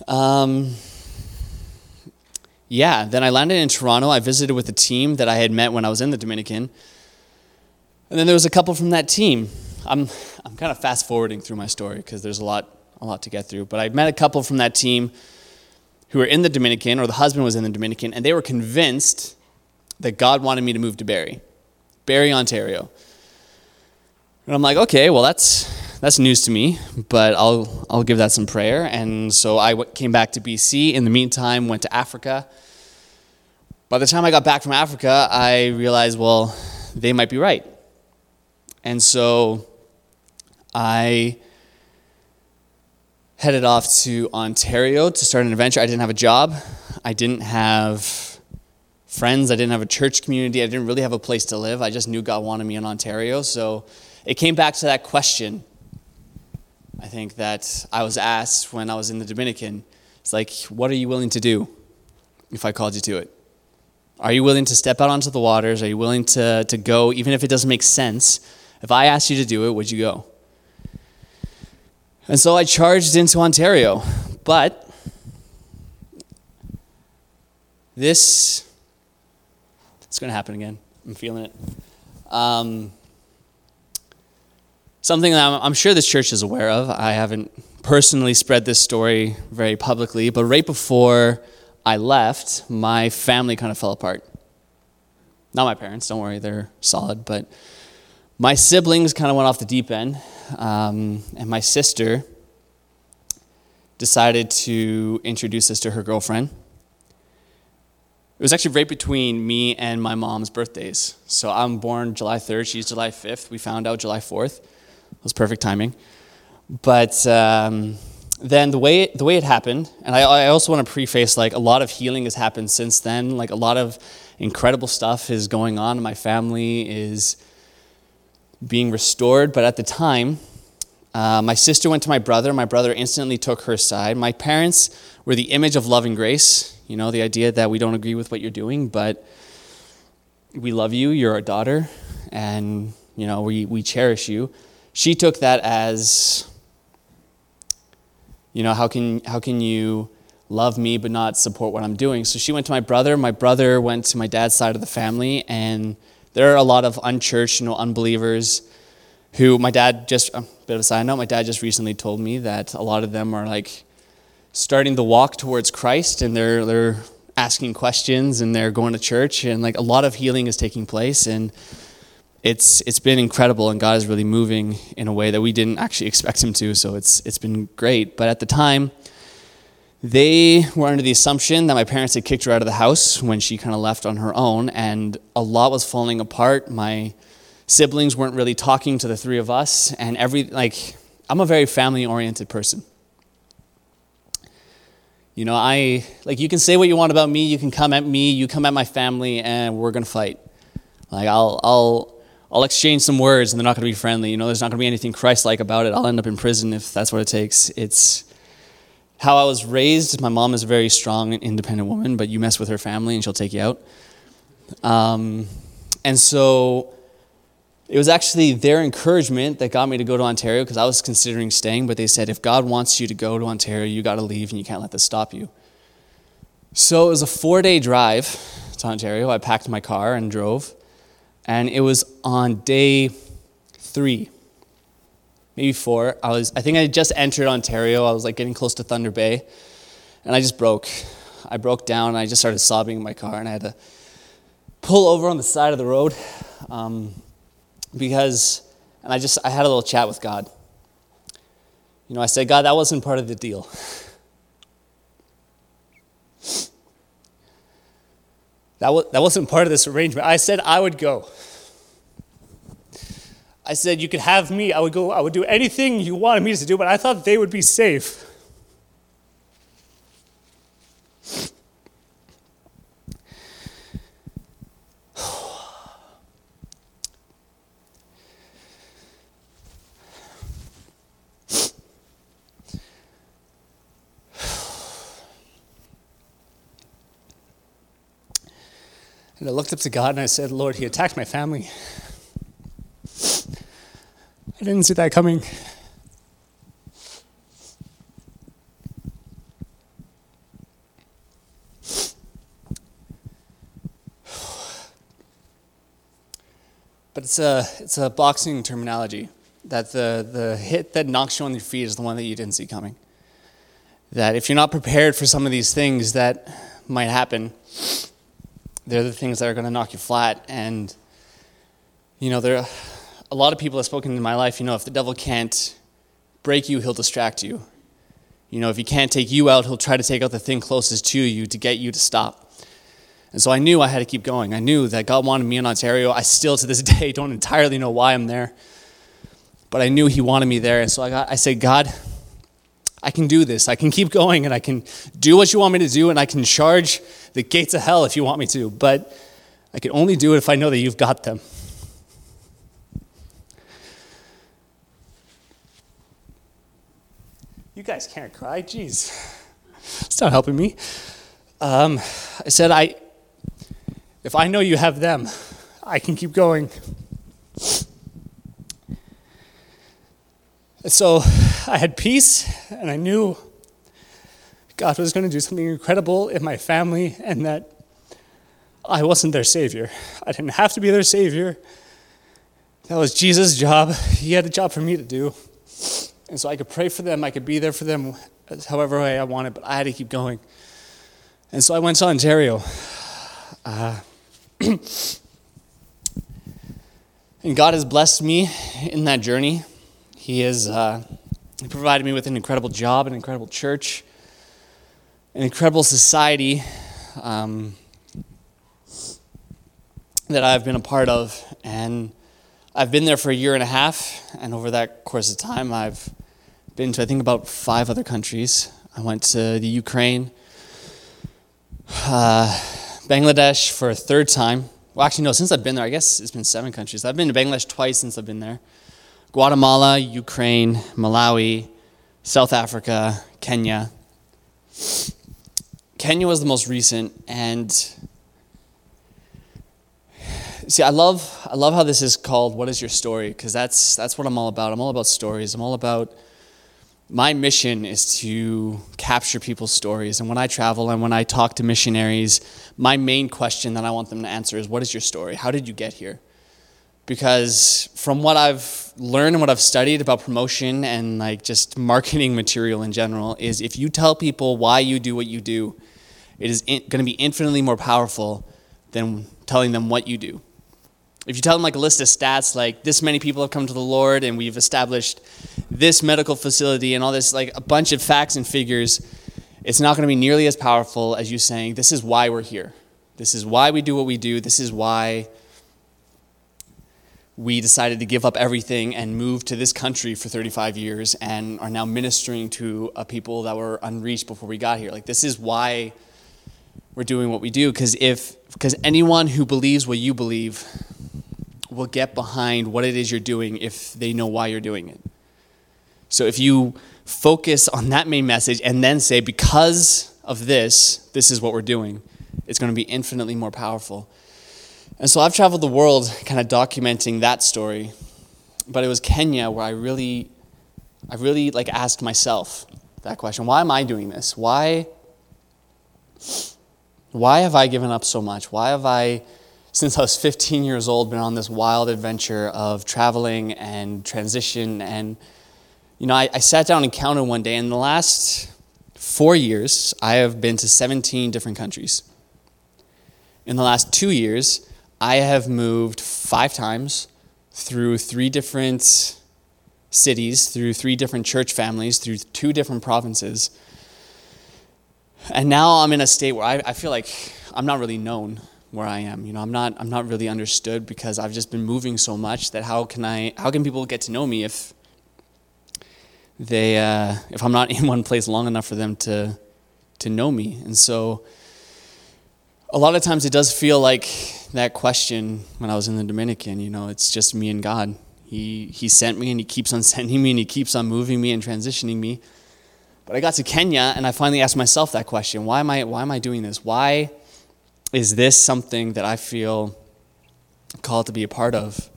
Um, yeah, then I landed in Toronto. I visited with a team that I had met when I was in the Dominican. And then there was a couple from that team. I'm, I'm kind of fast forwarding through my story because there's a lot, a lot to get through. But I met a couple from that team who were in the Dominican, or the husband was in the Dominican, and they were convinced that God wanted me to move to Barrie, Barrie, Ontario. And I'm like, okay, well, that's, that's news to me, but I'll, I'll give that some prayer. And so I w- came back to BC. In the meantime, went to Africa. By the time I got back from Africa, I realized, well, they might be right. And so I headed off to Ontario to start an adventure. I didn't have a job. I didn't have friends. I didn't have a church community. I didn't really have a place to live. I just knew God wanted me in Ontario. So it came back to that question, I think, that I was asked when I was in the Dominican. It's like, what are you willing to do if I called you to it? Are you willing to step out onto the waters? Are you willing to, to go, even if it doesn't make sense? If I asked you to do it, would you go? And so I charged into Ontario. But this, it's going to happen again. I'm feeling it. Um, something that I'm, sure this church is aware of. I haven't personally spread this story very publicly, but right before I left, my family kind of fell apart. Not my parents, don't worry, they're solid, but my siblings kind of went off the deep end, um, and my sister decided to introduce us to her girlfriend. It was actually right between me and my mom's birthdays. So I'm born July 3rd, she's July 5th. We found out July 4th. Was perfect timing. But um, then the way, the way it happened, and I, I also want to preface like a lot of healing has happened since then. Like a lot of incredible stuff is going on. My family is being restored. But at the time, uh, my sister went to my brother. My brother instantly took her side. My parents were the image of love and grace. You know, the idea that we don't agree with what you're doing, but we love you. You're our daughter, and you know we we cherish you. She took that as, you know, how can how can you love me but not support what I'm doing? So she went to my brother. My brother went to my dad's side of the family, and there are a lot of unchurched, you know, unbelievers who my dad just a bit of a side note my dad just recently told me that a lot of them are like starting the walk towards christ and they're they're asking questions and they're going to church and like a lot of healing is taking place and it's it's been incredible and god is really moving in a way that we didn't actually expect him to so it's it's been great. But at the time they were under the assumption that my parents had kicked her out of the house when she kind of left on her own and a lot was falling apart. My siblings weren't really talking to the three of us and every like i'm a very family oriented person. You know i like you can say what you want about me you can come at me you come at my family and we're going to fight. Like i'll i'll i'll exchange some words and they're not going to be friendly you know there's not going to be anything christ-like about it i'll end up in prison if that's what it takes it's how i was raised my mom is a very strong and independent woman but you mess with her family and she'll take you out um, and so it was actually their encouragement that got me to go to Ontario because I was considering staying, but they said, if God wants you to go to Ontario, you got to leave and you can't let this stop you. So it was a four day drive to Ontario. I packed my car and drove. And it was on day three, maybe four. I, was, I think I just entered Ontario. I was like getting close to Thunder Bay. And I just broke. I broke down and I just started sobbing in my car. And I had to pull over on the side of the road. Um, because, and I just, I had a little chat with God. You know, I said, God, that wasn't part of the deal. That, was, that wasn't part of this arrangement. I said I would go. I said, You could have me. I would go. I would do anything you wanted me to do, but I thought they would be safe. Up to God and I said, Lord, he attacked my family. I didn't see that coming. But it's a, it's a boxing terminology that the, the hit that knocks you on your feet is the one that you didn't see coming. that if you're not prepared for some of these things that might happen, they're the things that are going to knock you flat. And, you know, there are a lot of people have spoken in my life, you know, if the devil can't break you, he'll distract you. You know, if he can't take you out, he'll try to take out the thing closest to you to get you to stop. And so I knew I had to keep going. I knew that God wanted me in Ontario. I still, to this day, don't entirely know why I'm there. But I knew He wanted me there. And so I, got, I said, God, I can do this. I can keep going and I can do what you want me to do and I can charge the gates of hell if you want me to. But I can only do it if I know that you've got them. You guys can't cry. Jeez. It's not helping me. Um, I said, I, if I know you have them, I can keep going. So I had peace, and I knew God was going to do something incredible in my family, and that I wasn't their savior. I didn't have to be their savior. That was Jesus' job. He had a job for me to do. And so I could pray for them, I could be there for them however way I wanted, but I had to keep going. And so I went to Ontario. Uh, and God has blessed me in that journey. He has uh, provided me with an incredible job, an incredible church, an incredible society um, that I've been a part of. And I've been there for a year and a half, and over that course of time, I've been to, I think, about five other countries. I went to the Ukraine, uh, Bangladesh for a third time. Well, actually, no, since I've been there, I guess it's been seven countries. I've been to Bangladesh twice since I've been there Guatemala, Ukraine, Malawi, South Africa, Kenya. Kenya was the most recent, and see, I love, I love how this is called "What is your story?" because that's that's what I'm all about. I'm all about stories. I'm all about my mission is to capture people's stories. And when I travel and when I talk to missionaries, my main question that I want them to answer is what is your story? How did you get here? Because from what I've learned and what I've studied about promotion and like just marketing material in general, is if you tell people why you do what you do, it is going to be infinitely more powerful than telling them what you do. If you tell them like a list of stats, like this many people have come to the Lord and we've established this medical facility and all this, like a bunch of facts and figures, it's not going to be nearly as powerful as you saying, this is why we're here. This is why we do what we do. This is why we decided to give up everything and move to this country for 35 years and are now ministering to a people that were unreached before we got here. Like, this is why we're doing what we do. Because if, because anyone who believes what you believe will get behind what it is you're doing if they know why you're doing it. So if you focus on that main message and then say, because of this, this is what we're doing, it's going to be infinitely more powerful. And so I've traveled the world kind of documenting that story. But it was Kenya where I really, I really like asked myself that question. Why am I doing this? Why, why have I given up so much? Why have I since I was 15 years old, been on this wild adventure of traveling and transition. And, you know, I, I sat down and counted one day. In the last four years, I have been to 17 different countries. In the last two years, I have moved five times through three different cities, through three different church families, through two different provinces. And now I'm in a state where I, I feel like I'm not really known where I am. You know, I'm not I'm not really understood because I've just been moving so much that how can I how can people get to know me if they uh, if I'm not in one place long enough for them to to know me? And so a lot of times it does feel like that question when I was in the Dominican, you know, it's just me and God. He he sent me and he keeps on sending me and he keeps on moving me and transitioning me. But I got to Kenya and I finally asked myself that question. Why am I why am I doing this? Why is this something that I feel called to be a part of?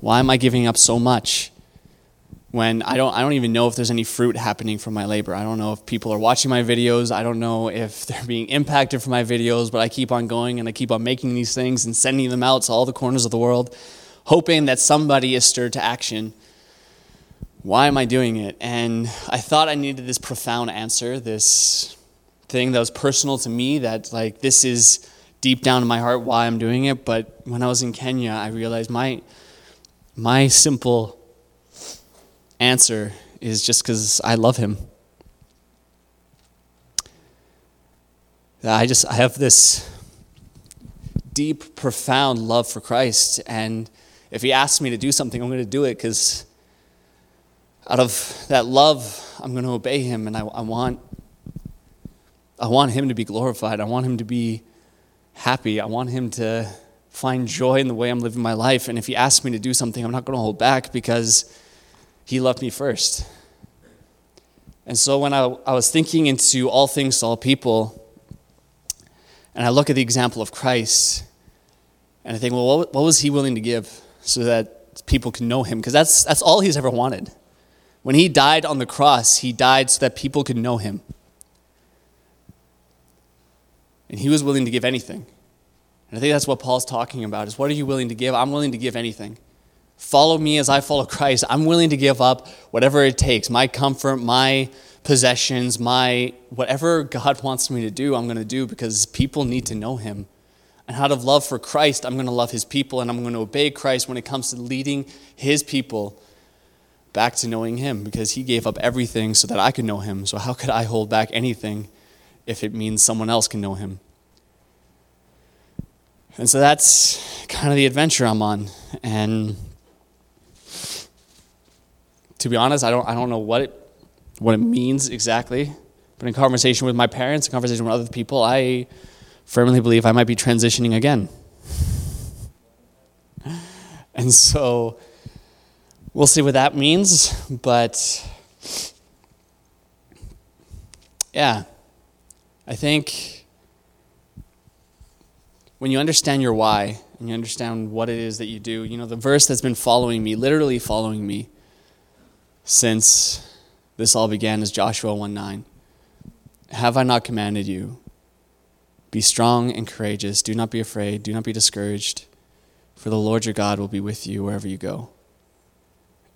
Why am I giving up so much when I don't, I don't even know if there's any fruit happening from my labor? I don't know if people are watching my videos. I don't know if they're being impacted from my videos, but I keep on going and I keep on making these things and sending them out to all the corners of the world, hoping that somebody is stirred to action. why am I doing it? And I thought I needed this profound answer, this thing that was personal to me, that like this is deep down in my heart why I'm doing it. But when I was in Kenya, I realized my my simple answer is just because I love him. I just I have this deep, profound love for Christ, and if He asks me to do something, I'm going to do it because out of that love, I'm going to obey Him, and I, I want I want Him to be glorified. I want Him to be happy. I want Him to find joy in the way I'm living my life. And if He asks me to do something, I'm not going to hold back because He loved me first. And so when I, I was thinking into all things to all people, and I look at the example of Christ, and I think, well, what, what was he willing to give so that people can know him? Because that's, that's all he's ever wanted. When he died on the cross, he died so that people could know him. And he was willing to give anything. And I think that's what Paul's talking about is what are you willing to give? I'm willing to give anything. Follow me as I follow Christ. I'm willing to give up whatever it takes, my comfort, my possessions, my whatever God wants me to do, I'm going to do because people need to know him. And out of love for Christ, I'm going to love his people and I'm going to obey Christ when it comes to leading his people back to knowing him because he gave up everything so that I could know him. So how could I hold back anything if it means someone else can know him? And so that's kind of the adventure I'm on. And to be honest, I don't, I don't know what it what it means exactly. But in conversation with my parents, in conversation with other people, I firmly believe I might be transitioning again. And so we'll see what that means. But yeah, I think when you understand your why and you understand what it is that you do, you know, the verse that's been following me, literally following me since this all began as Joshua 1 9. Have I not commanded you? Be strong and courageous. Do not be afraid. Do not be discouraged. For the Lord your God will be with you wherever you go.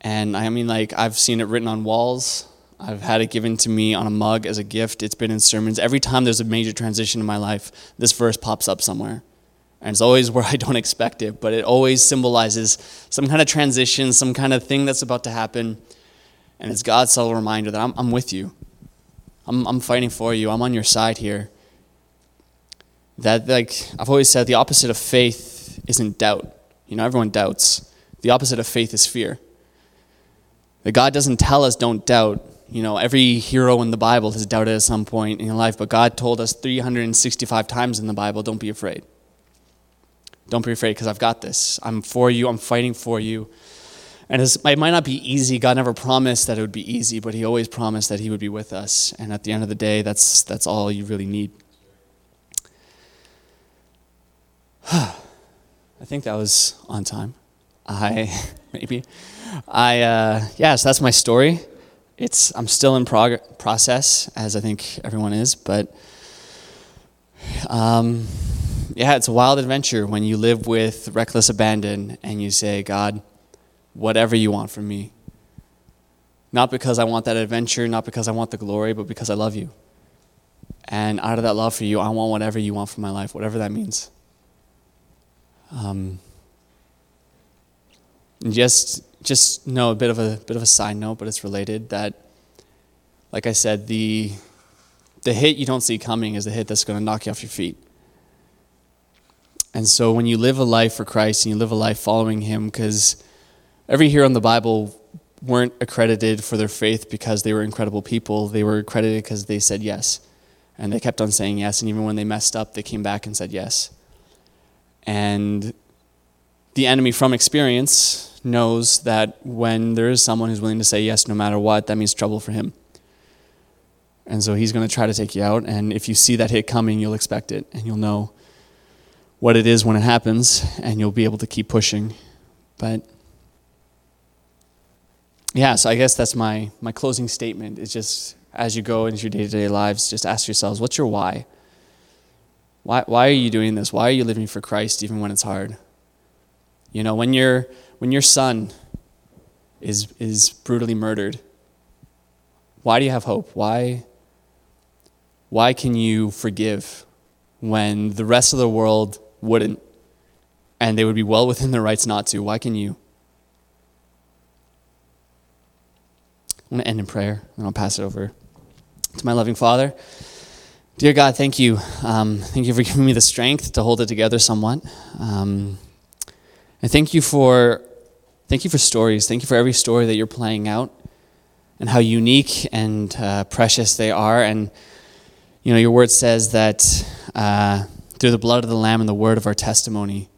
And I mean, like, I've seen it written on walls. I've had it given to me on a mug as a gift. It's been in sermons. Every time there's a major transition in my life, this verse pops up somewhere. And it's always where I don't expect it, but it always symbolizes some kind of transition, some kind of thing that's about to happen. And it's God's subtle reminder that I'm, I'm with you. I'm, I'm fighting for you. I'm on your side here. That, like I've always said, the opposite of faith isn't doubt. You know, everyone doubts. The opposite of faith is fear. That God doesn't tell us don't doubt. You know, every hero in the Bible has doubted at some point in your life, but God told us 365 times in the Bible, don't be afraid. Don't be afraid because I've got this. I'm for you. I'm fighting for you. And it might not be easy. God never promised that it would be easy, but He always promised that He would be with us. And at the end of the day, that's, that's all you really need. I think that was on time. I, maybe. I, uh, yeah, so that's my story. It's, I'm still in prog- process, as I think everyone is, but um, yeah, it's a wild adventure when you live with reckless abandon and you say, God, whatever you want from me. Not because I want that adventure, not because I want the glory, but because I love you. And out of that love for you, I want whatever you want from my life, whatever that means. Um, just, just know a bit of a bit of a side note, but it's related. That, like I said, the the hit you don't see coming is the hit that's going to knock you off your feet. And so, when you live a life for Christ and you live a life following Him, because every hero in the Bible weren't accredited for their faith because they were incredible people. They were accredited because they said yes. And they kept on saying yes. And even when they messed up, they came back and said yes. And the enemy, from experience, knows that when there is someone who's willing to say yes no matter what, that means trouble for him. And so he's going to try to take you out. And if you see that hit coming, you'll expect it. And you'll know what it is when it happens. And you'll be able to keep pushing. But yeah, so I guess that's my, my closing statement is just as you go into your day to day lives, just ask yourselves, what's your why? why? Why are you doing this? Why are you living for Christ even when it's hard? You know, when, you when your son is, is brutally murdered. Why do you have hope? Why, why can you forgive when the rest of the world wouldn't and they would be well within their rights not to? Why can you? I'm going to end in prayer and I'll pass it over to my loving Father. Dear God, thank you. Um, thank you for giving me the strength to hold it together somewhat. Um, and thank you for thank you for stories. Thank you for every story that you're playing out and how unique and uh, precious they are. And you know, your word says that uh, through the blood of the Lamb and the word of our testimony,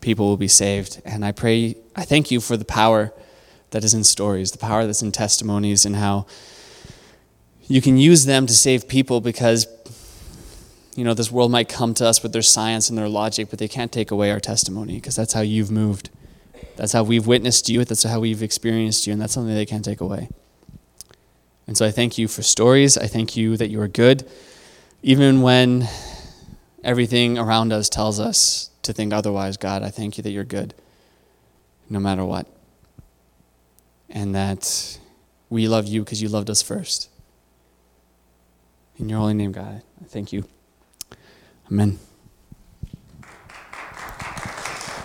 people will be saved. And I pray, I thank you for the power that is in stories, the power that's in testimonies, and how you can use them to save people because you know this world might come to us with their science and their logic but they can't take away our testimony because that's how you've moved. That's how we've witnessed you that's how we've experienced you and that's something they can't take away. And so i thank you for stories. I thank you that you are good even when everything around us tells us to think otherwise god i thank you that you're good no matter what and that we love you because you loved us first in your holy name, God, I thank you. Amen.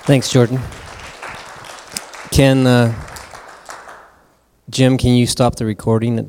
Thanks, Jordan. Can uh, Jim? Can you stop the recording at this?